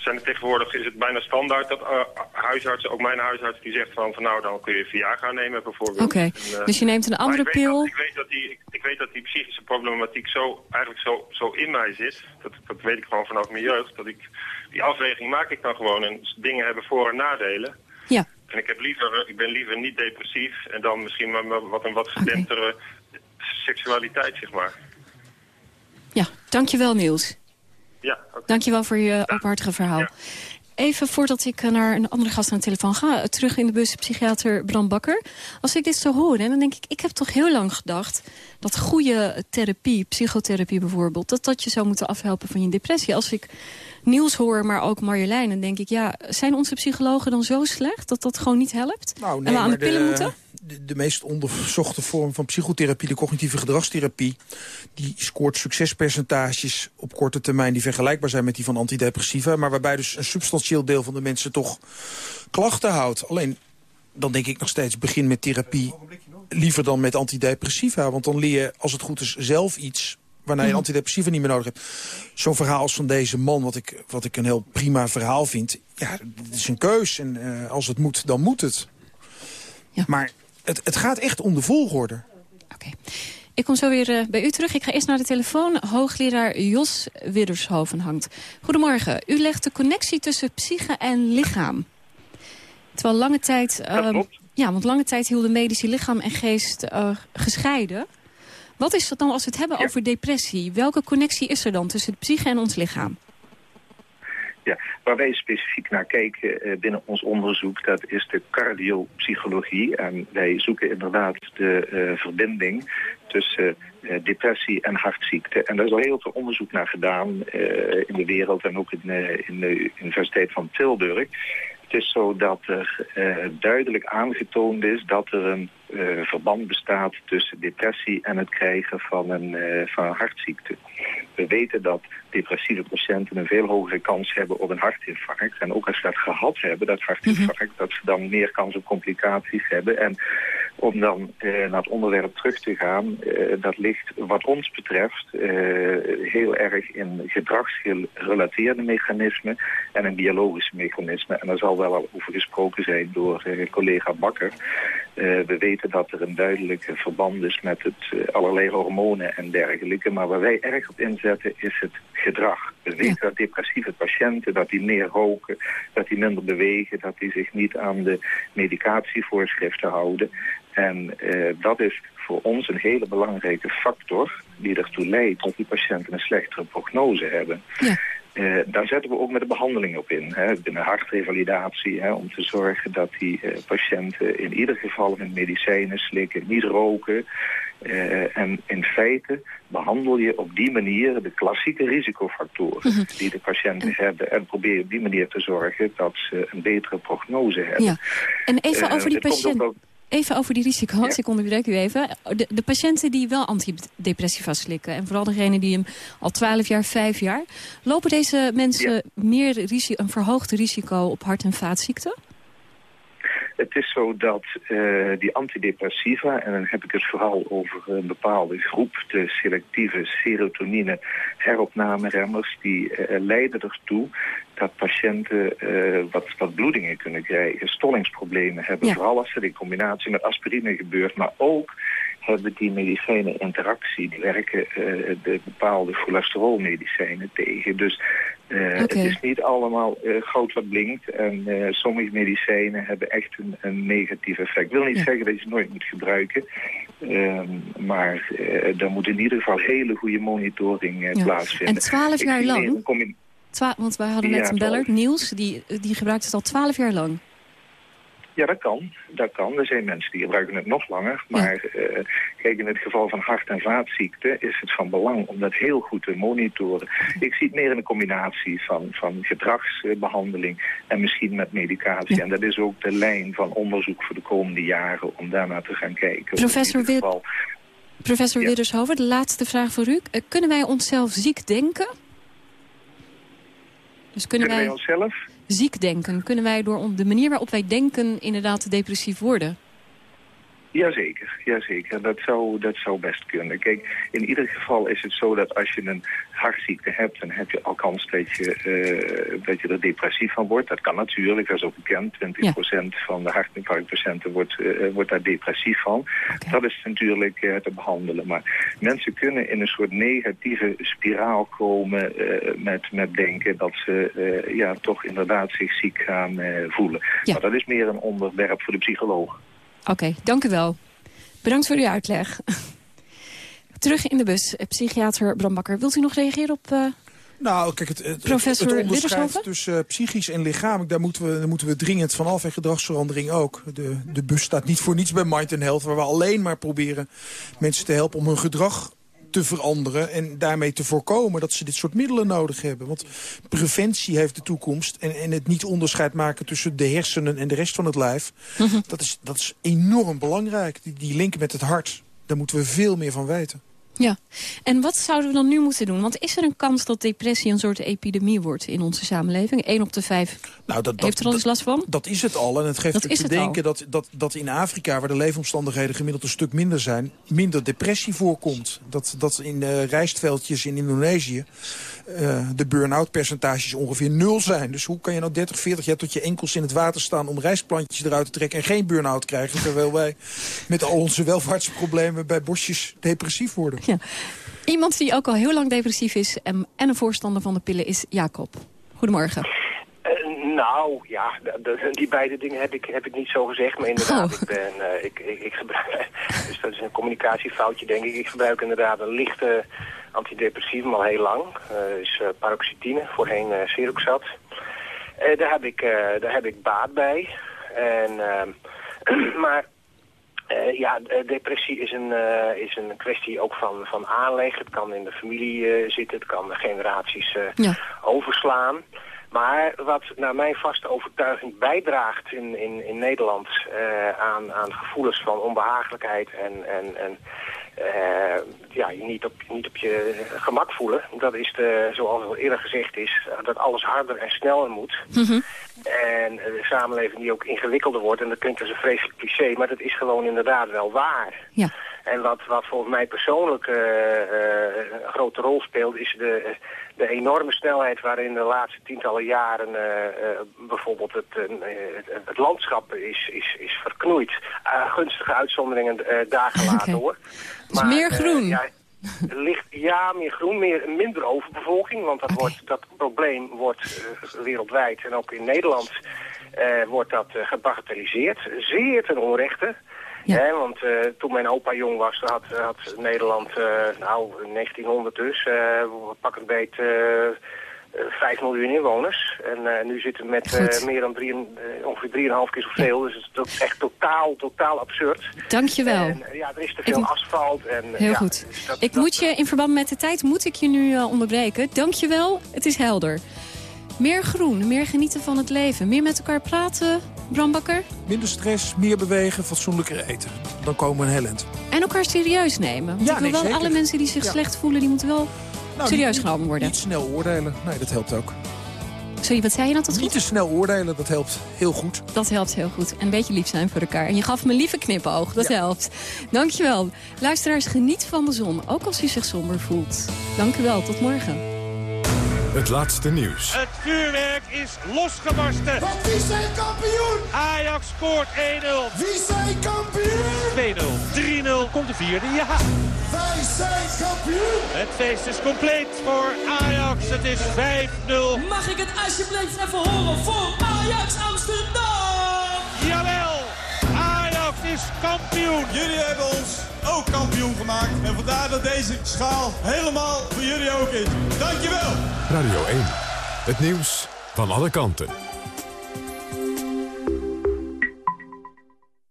zijn tegenwoordig is het bijna standaard dat uh, huisartsen, ook mijn huisarts, die zegt van, van nou dan kun je Viagra nemen bijvoorbeeld. Oké, eh, dus je neemt een andere weet pil. dat- ik, weet dat die, ik, ik weet dat die psychische problematiek zo, eigenlijk zo, zo in mij zit. Dat, dat weet ik gewoon vanaf mijn jeugd. Dat ik, die afweging maak ik dan gewoon. En dingen hebben voor- en nadelen. Ja. En ik, heb liever, ik ben liever niet depressief en dan misschien maar maar wat een wat gedemptere seksualiteit, zeg maar. Ja, dankjewel Niels. Ja, oké. Dankjewel voor je openhartige verhaal. Even voordat ik eh, naar een andere gast aan de telefoon ga... eh, terug in de bus psychiater Bram Bakker. Als ik dit zo hoor, hè, dan denk ik... ik heb toch heel lang gedacht dat goede therapie, psychotherapie bijvoorbeeld... dat dat je zou moeten afhelpen van je depressie. Als ik Niels hoor, maar ook Marjolein, dan denk ik... ja, zijn onze psychologen dan zo slecht dat dat gewoon niet helpt? Nou, en we aan de pillen moeten? De, de meest onderzochte vorm van psychotherapie, de cognitieve gedragstherapie... die scoort succespercentages op korte termijn... die vergelijkbaar zijn met die van antidepressiva... maar waarbij dus een substantieel deel van de mensen toch klachten houdt. Alleen, dan denk ik nog steeds, begin met therapie liever dan met antidepressiva. Want dan leer je, als het goed is, zelf iets waarna je Mhm. antidepressiva niet meer nodig hebt. Zo'n verhaal als van deze man, wat ik, wat ik een heel prima verhaal vind... ja, het is een keus en eh, als het moet, dan moet het. Maar het, het gaat echt om de volgorde. Ik kom zo weer eh, bij u terug. Ik ga eerst naar de telefoon. Hoogleraar Jos Widdershoven hangt. Goedemorgen. U legt de connectie tussen psyche en lichaam. Terwijl lange tijd... ehm, ja, want lange tijd hielden medici lichaam en geest eh, gescheiden. Wat is dat dan als we het hebben over depressie? Welke connectie is er dan tussen de psyche en ons lichaam? Waar wij specifiek naar kijken eh, binnen ons onderzoek, dat is de cardiopsychologie. En wij zoeken inderdaad de eh, verbinding tussen eh, depressie en hartziekte. En daar is al heel veel onderzoek naar gedaan in de wereld en ook in, in de Universiteit van Tilburg. Het is zo dat er duidelijk aangetoond is dat er een eh, verband bestaat tussen depressie en het krijgen van een, eh, van een hartziekte. We weten dat depressieve patiënten een veel hogere kans hebben op een hartinfarct. En ook als ze dat gehad hebben, dat hartinfarct, dat ze dan meer kans op complicaties hebben. En om dan eh, naar het onderwerp terug te gaan, dat ligt wat ons betreft heel erg in gedragsgerelateerde mechanismen en een biologische mechanisme. En daar zal wel al over gesproken zijn door collega Bakker. We weten dat er een duidelijk verband is met het eh, allerlei hormonen en dergelijke. Maar waar wij erg op inzetten is het gedrag. We weten dat depressieve patiënten, dat die meer roken, dat die minder bewegen, dat die zich niet aan de medicatievoorschriften houden. En eh, dat is voor ons een hele belangrijke factor die ertoe leidt dat die patiënten een slechtere prognose hebben. Eh, daar zetten we ook met de behandeling op in. Hè, binnen hartrevalidatie, hè, om te zorgen dat die eh, patiënten in ieder geval hun medicijnen slikken, niet roken. Eh, en in feite behandel je op die manier de klassieke risicofactoren die de patiënten hebben. En probeer je op die manier te zorgen dat ze een betere prognose hebben. Ja. En even over die het Even over die risico's, ik onderbreek u even. De, de patiënten die wel antidepressiva slikken... en vooral degenen die hem al 12 jaar, 5 jaar... lopen deze mensen meer risi- een verhoogd risico op hart- en vaatziekten? Het is zo dat eh, die antidepressiva, en dan heb ik het vooral over een bepaalde groep, de selectieve serotonine heropnameremmers, die eh, leiden ertoe dat patiënten wat, wat bloedingen kunnen krijgen, stollingsproblemen hebben, Ja. vooral als het in combinatie met aspirine gebeurt, maar ook hebben die medicijnen interactie, die werken eh, de bepaalde cholesterolmedicijnen tegen. Dus eh, het is niet allemaal eh, goud wat blinkt. En sommige medicijnen hebben echt een, een negatief effect. Ik wil niet zeggen dat je ze nooit moet gebruiken. Ehm, maar er moet in ieder geval hele goede monitoring Ja. plaatsvinden. En 12 Ik jaar lang? want wij hadden net Ja, een beller, 12. Niels, die, die gebruikt het al 12 jaar lang. Ja, dat kan. Dat kan. Er zijn mensen die gebruiken het nog langer. Maar eh, kijk, in het geval van hart- en vaatziekten is het van belang om dat heel goed te monitoren. Ik zie het meer in een combinatie van, van gedragsbehandeling en misschien met medicatie. En dat is ook de lijn van onderzoek voor de komende jaren om daarnaar te gaan kijken. Professor geval- Professor Widdershoven, de laatste vraag voor u. Eh, Kunnen wij onszelf ziek denken? Dus kunnen, Kunnen wij wij onszelf? Ziek denken? Kunnen wij door de manier waarop wij denken inderdaad depressief worden? Jazeker, jazeker. Dat zou, dat zou best kunnen. Kijk, in ieder geval is het zo dat als je een hartziekte hebt... dan heb je al kans dat je, uh, dat je er depressief van wordt. Dat kan natuurlijk, dat is ook bekend. 20% van de hartinfarctpatiënten wordt, uh, wordt daar depressief van. Dat is natuurlijk uh, te behandelen. Maar mensen kunnen in een soort negatieve spiraal komen... met, met denken dat ze ja, toch inderdaad zich ziek gaan voelen. Ja. Maar dat is meer een onderwerp voor de psycholoog. Oké, dank u wel. Bedankt voor uw uitleg. Terug in de bus, psychiater Bram Bakker. Wilt u nog reageren op... Uh... Nou, kijk, het, het, Professor het onderscheid tussen uh, psychisch en lichamelijk... daar moeten we, daar moeten we dringend vanaf en gedragsverandering ook. De, de bus staat niet voor niets bij Mind and Health... waar we alleen maar proberen mensen te helpen om hun gedrag te veranderen... en daarmee te voorkomen dat ze dit soort middelen nodig hebben. Want preventie heeft de toekomst... en, en het niet onderscheid maken tussen de hersenen en de rest van het lijf... Mhm. dat, is, dat is enorm belangrijk. Die, die link met het hart, daar moeten we veel meer van weten. Ja, en wat zouden we dan nu moeten doen? Want is er een kans dat depressie een soort epidemie wordt in onze samenleving? Eén op de vijf nou, dat, heeft er al eens last van? Dat is het al. En het geeft dat te denken dat, dat, dat in Afrika, waar de leefomstandigheden gemiddeld een stuk minder zijn, minder depressie voorkomt. Dat, dat in uh, rijstveldjes in Indonesië uh, de burn-out percentages ongeveer nul zijn. Dus hoe kan je nou 30, 40 jaar tot je enkels in het water staan... om rijstplantjes eruit te trekken en geen burn-out krijgen... terwijl wij met al onze welvaartsproblemen bij bosjes depressief worden. Ja. Iemand die ook al heel lang depressief is en, en een voorstander van de pillen is Jacob. Goedemorgen. Uh, nou, ja, die beide dingen heb ik, heb ik niet zo gezegd. Maar inderdaad, oh. ik, ben, uh, ik, ik, ik, gebruik... Dus dat is een communicatiefoutje, denk ik. Ik gebruik inderdaad een lichte antidepressivum al heel lang. Uh, is uh, paroxetine, voorheen uh, Seroxat. daar, heb ik, daar heb ik baat bij. En, maar ja, depressie is een, is een kwestie ook van, van aanleg. Het kan in de familie zitten, het kan generaties overslaan. Maar wat naar mijn vaste overtuiging bijdraagt in, in, in Nederland aan, aan gevoelens van onbehagelijkheid en, en, en ja, je niet op, niet op je gemak voelen. Dat is, de, zoals al eerder gezegd is, dat alles harder en sneller moet. Mhm. En de samenleving die ook ingewikkelder wordt. En dat klinkt als een vreselijk cliché, maar dat is gewoon inderdaad wel waar. Ja. En wat, wat volgens mij persoonlijk uh, uh, een grote rol speelt, is de, de enorme snelheid waarin de laatste tientallen jaren bijvoorbeeld het, het, het, landschap is, is, is verknoeid. gunstige uitzonderingen dagen later hoor. Dus meer groen? ja, ligt, ja, meer groen, meer, minder overbevolking. Want dat, wordt, dat probleem wordt wereldwijd en ook in Nederland wordt dat gebagatelliseerd. Zeer ten onrechte. Ja. want uh, toen mijn opa jong was, had, had Nederland, uh, nou, 1900 dus, uh, pak een beet... 5 miljoen inwoners. En nu zitten we met meer dan drie, ongeveer 3,5 keer zoveel. Dus het is echt totaal, totaal absurd. Dankjewel. En, ja, er is te veel asfalt. En, Heel goed. Dus dat, ik moet je, in verband met de tijd, moet ik je nu onderbreken. Dankjewel, het is helder. Meer groen, meer genieten van het leven. Meer met elkaar praten, Bram Bakker? Minder stress, meer bewegen, fatsoenlijker eten. Dan komen we een heel En elkaar serieus nemen. Want ja, ik wil wel alle mensen die zich slecht voelen... die moeten wel nou, serieus genomen worden. Niet snel oordelen. Nee, dat helpt ook. Sorry, wat zei je nou tot Niet te snel oordelen, dat helpt heel goed. Dat helpt heel goed. En een beetje lief zijn voor elkaar. En je gaf me lieve knipoog, dat helpt. Dankjewel. Luisteraars, geniet van de zon, ook als u zich somber voelt. Dank u wel, tot morgen. Het laatste nieuws. Het vuurwerk is losgebarsten. Want wie zijn kampioen? Ajax scoort 1-0. Wie zijn kampioen? 2-0, 3-0, komt de vierde, ja. Wij zijn kampioen. Het feest is compleet voor Ajax. Het is 5-0. Mag ik het alsjeblieft even horen voor Ajax Amsterdam? Is kampioen. Jullie hebben ons ook kampioen gemaakt. En vandaar dat deze schaal helemaal voor jullie ook is. Dankjewel. Radio 1. Het nieuws van alle kanten.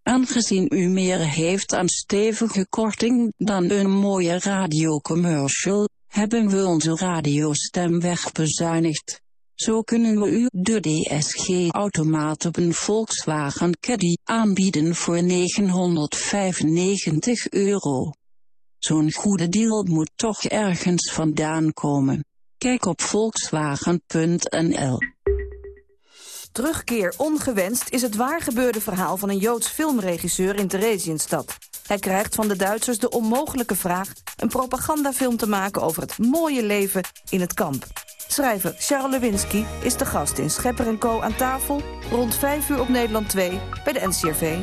Aangezien u meer heeft aan stevige korting dan een mooie radiocommercial, hebben we onze radiostem wegbezuinigd. Zo kunnen we u de DSG-automaat op een Volkswagen Caddy aanbieden voor 995 euro. Zo'n goede deal moet toch ergens vandaan komen. Kijk op volkswagen.nl Terugkeer ongewenst is het waargebeurde verhaal van een Joods filmregisseur in Theresienstad. Hij krijgt van de Duitsers de onmogelijke vraag een propagandafilm te maken over het mooie leven in het kamp. Schrijver Charles Lewinsky is de gast in Schepper Co aan tafel rond 5 uur op Nederland 2 bij de NCRV.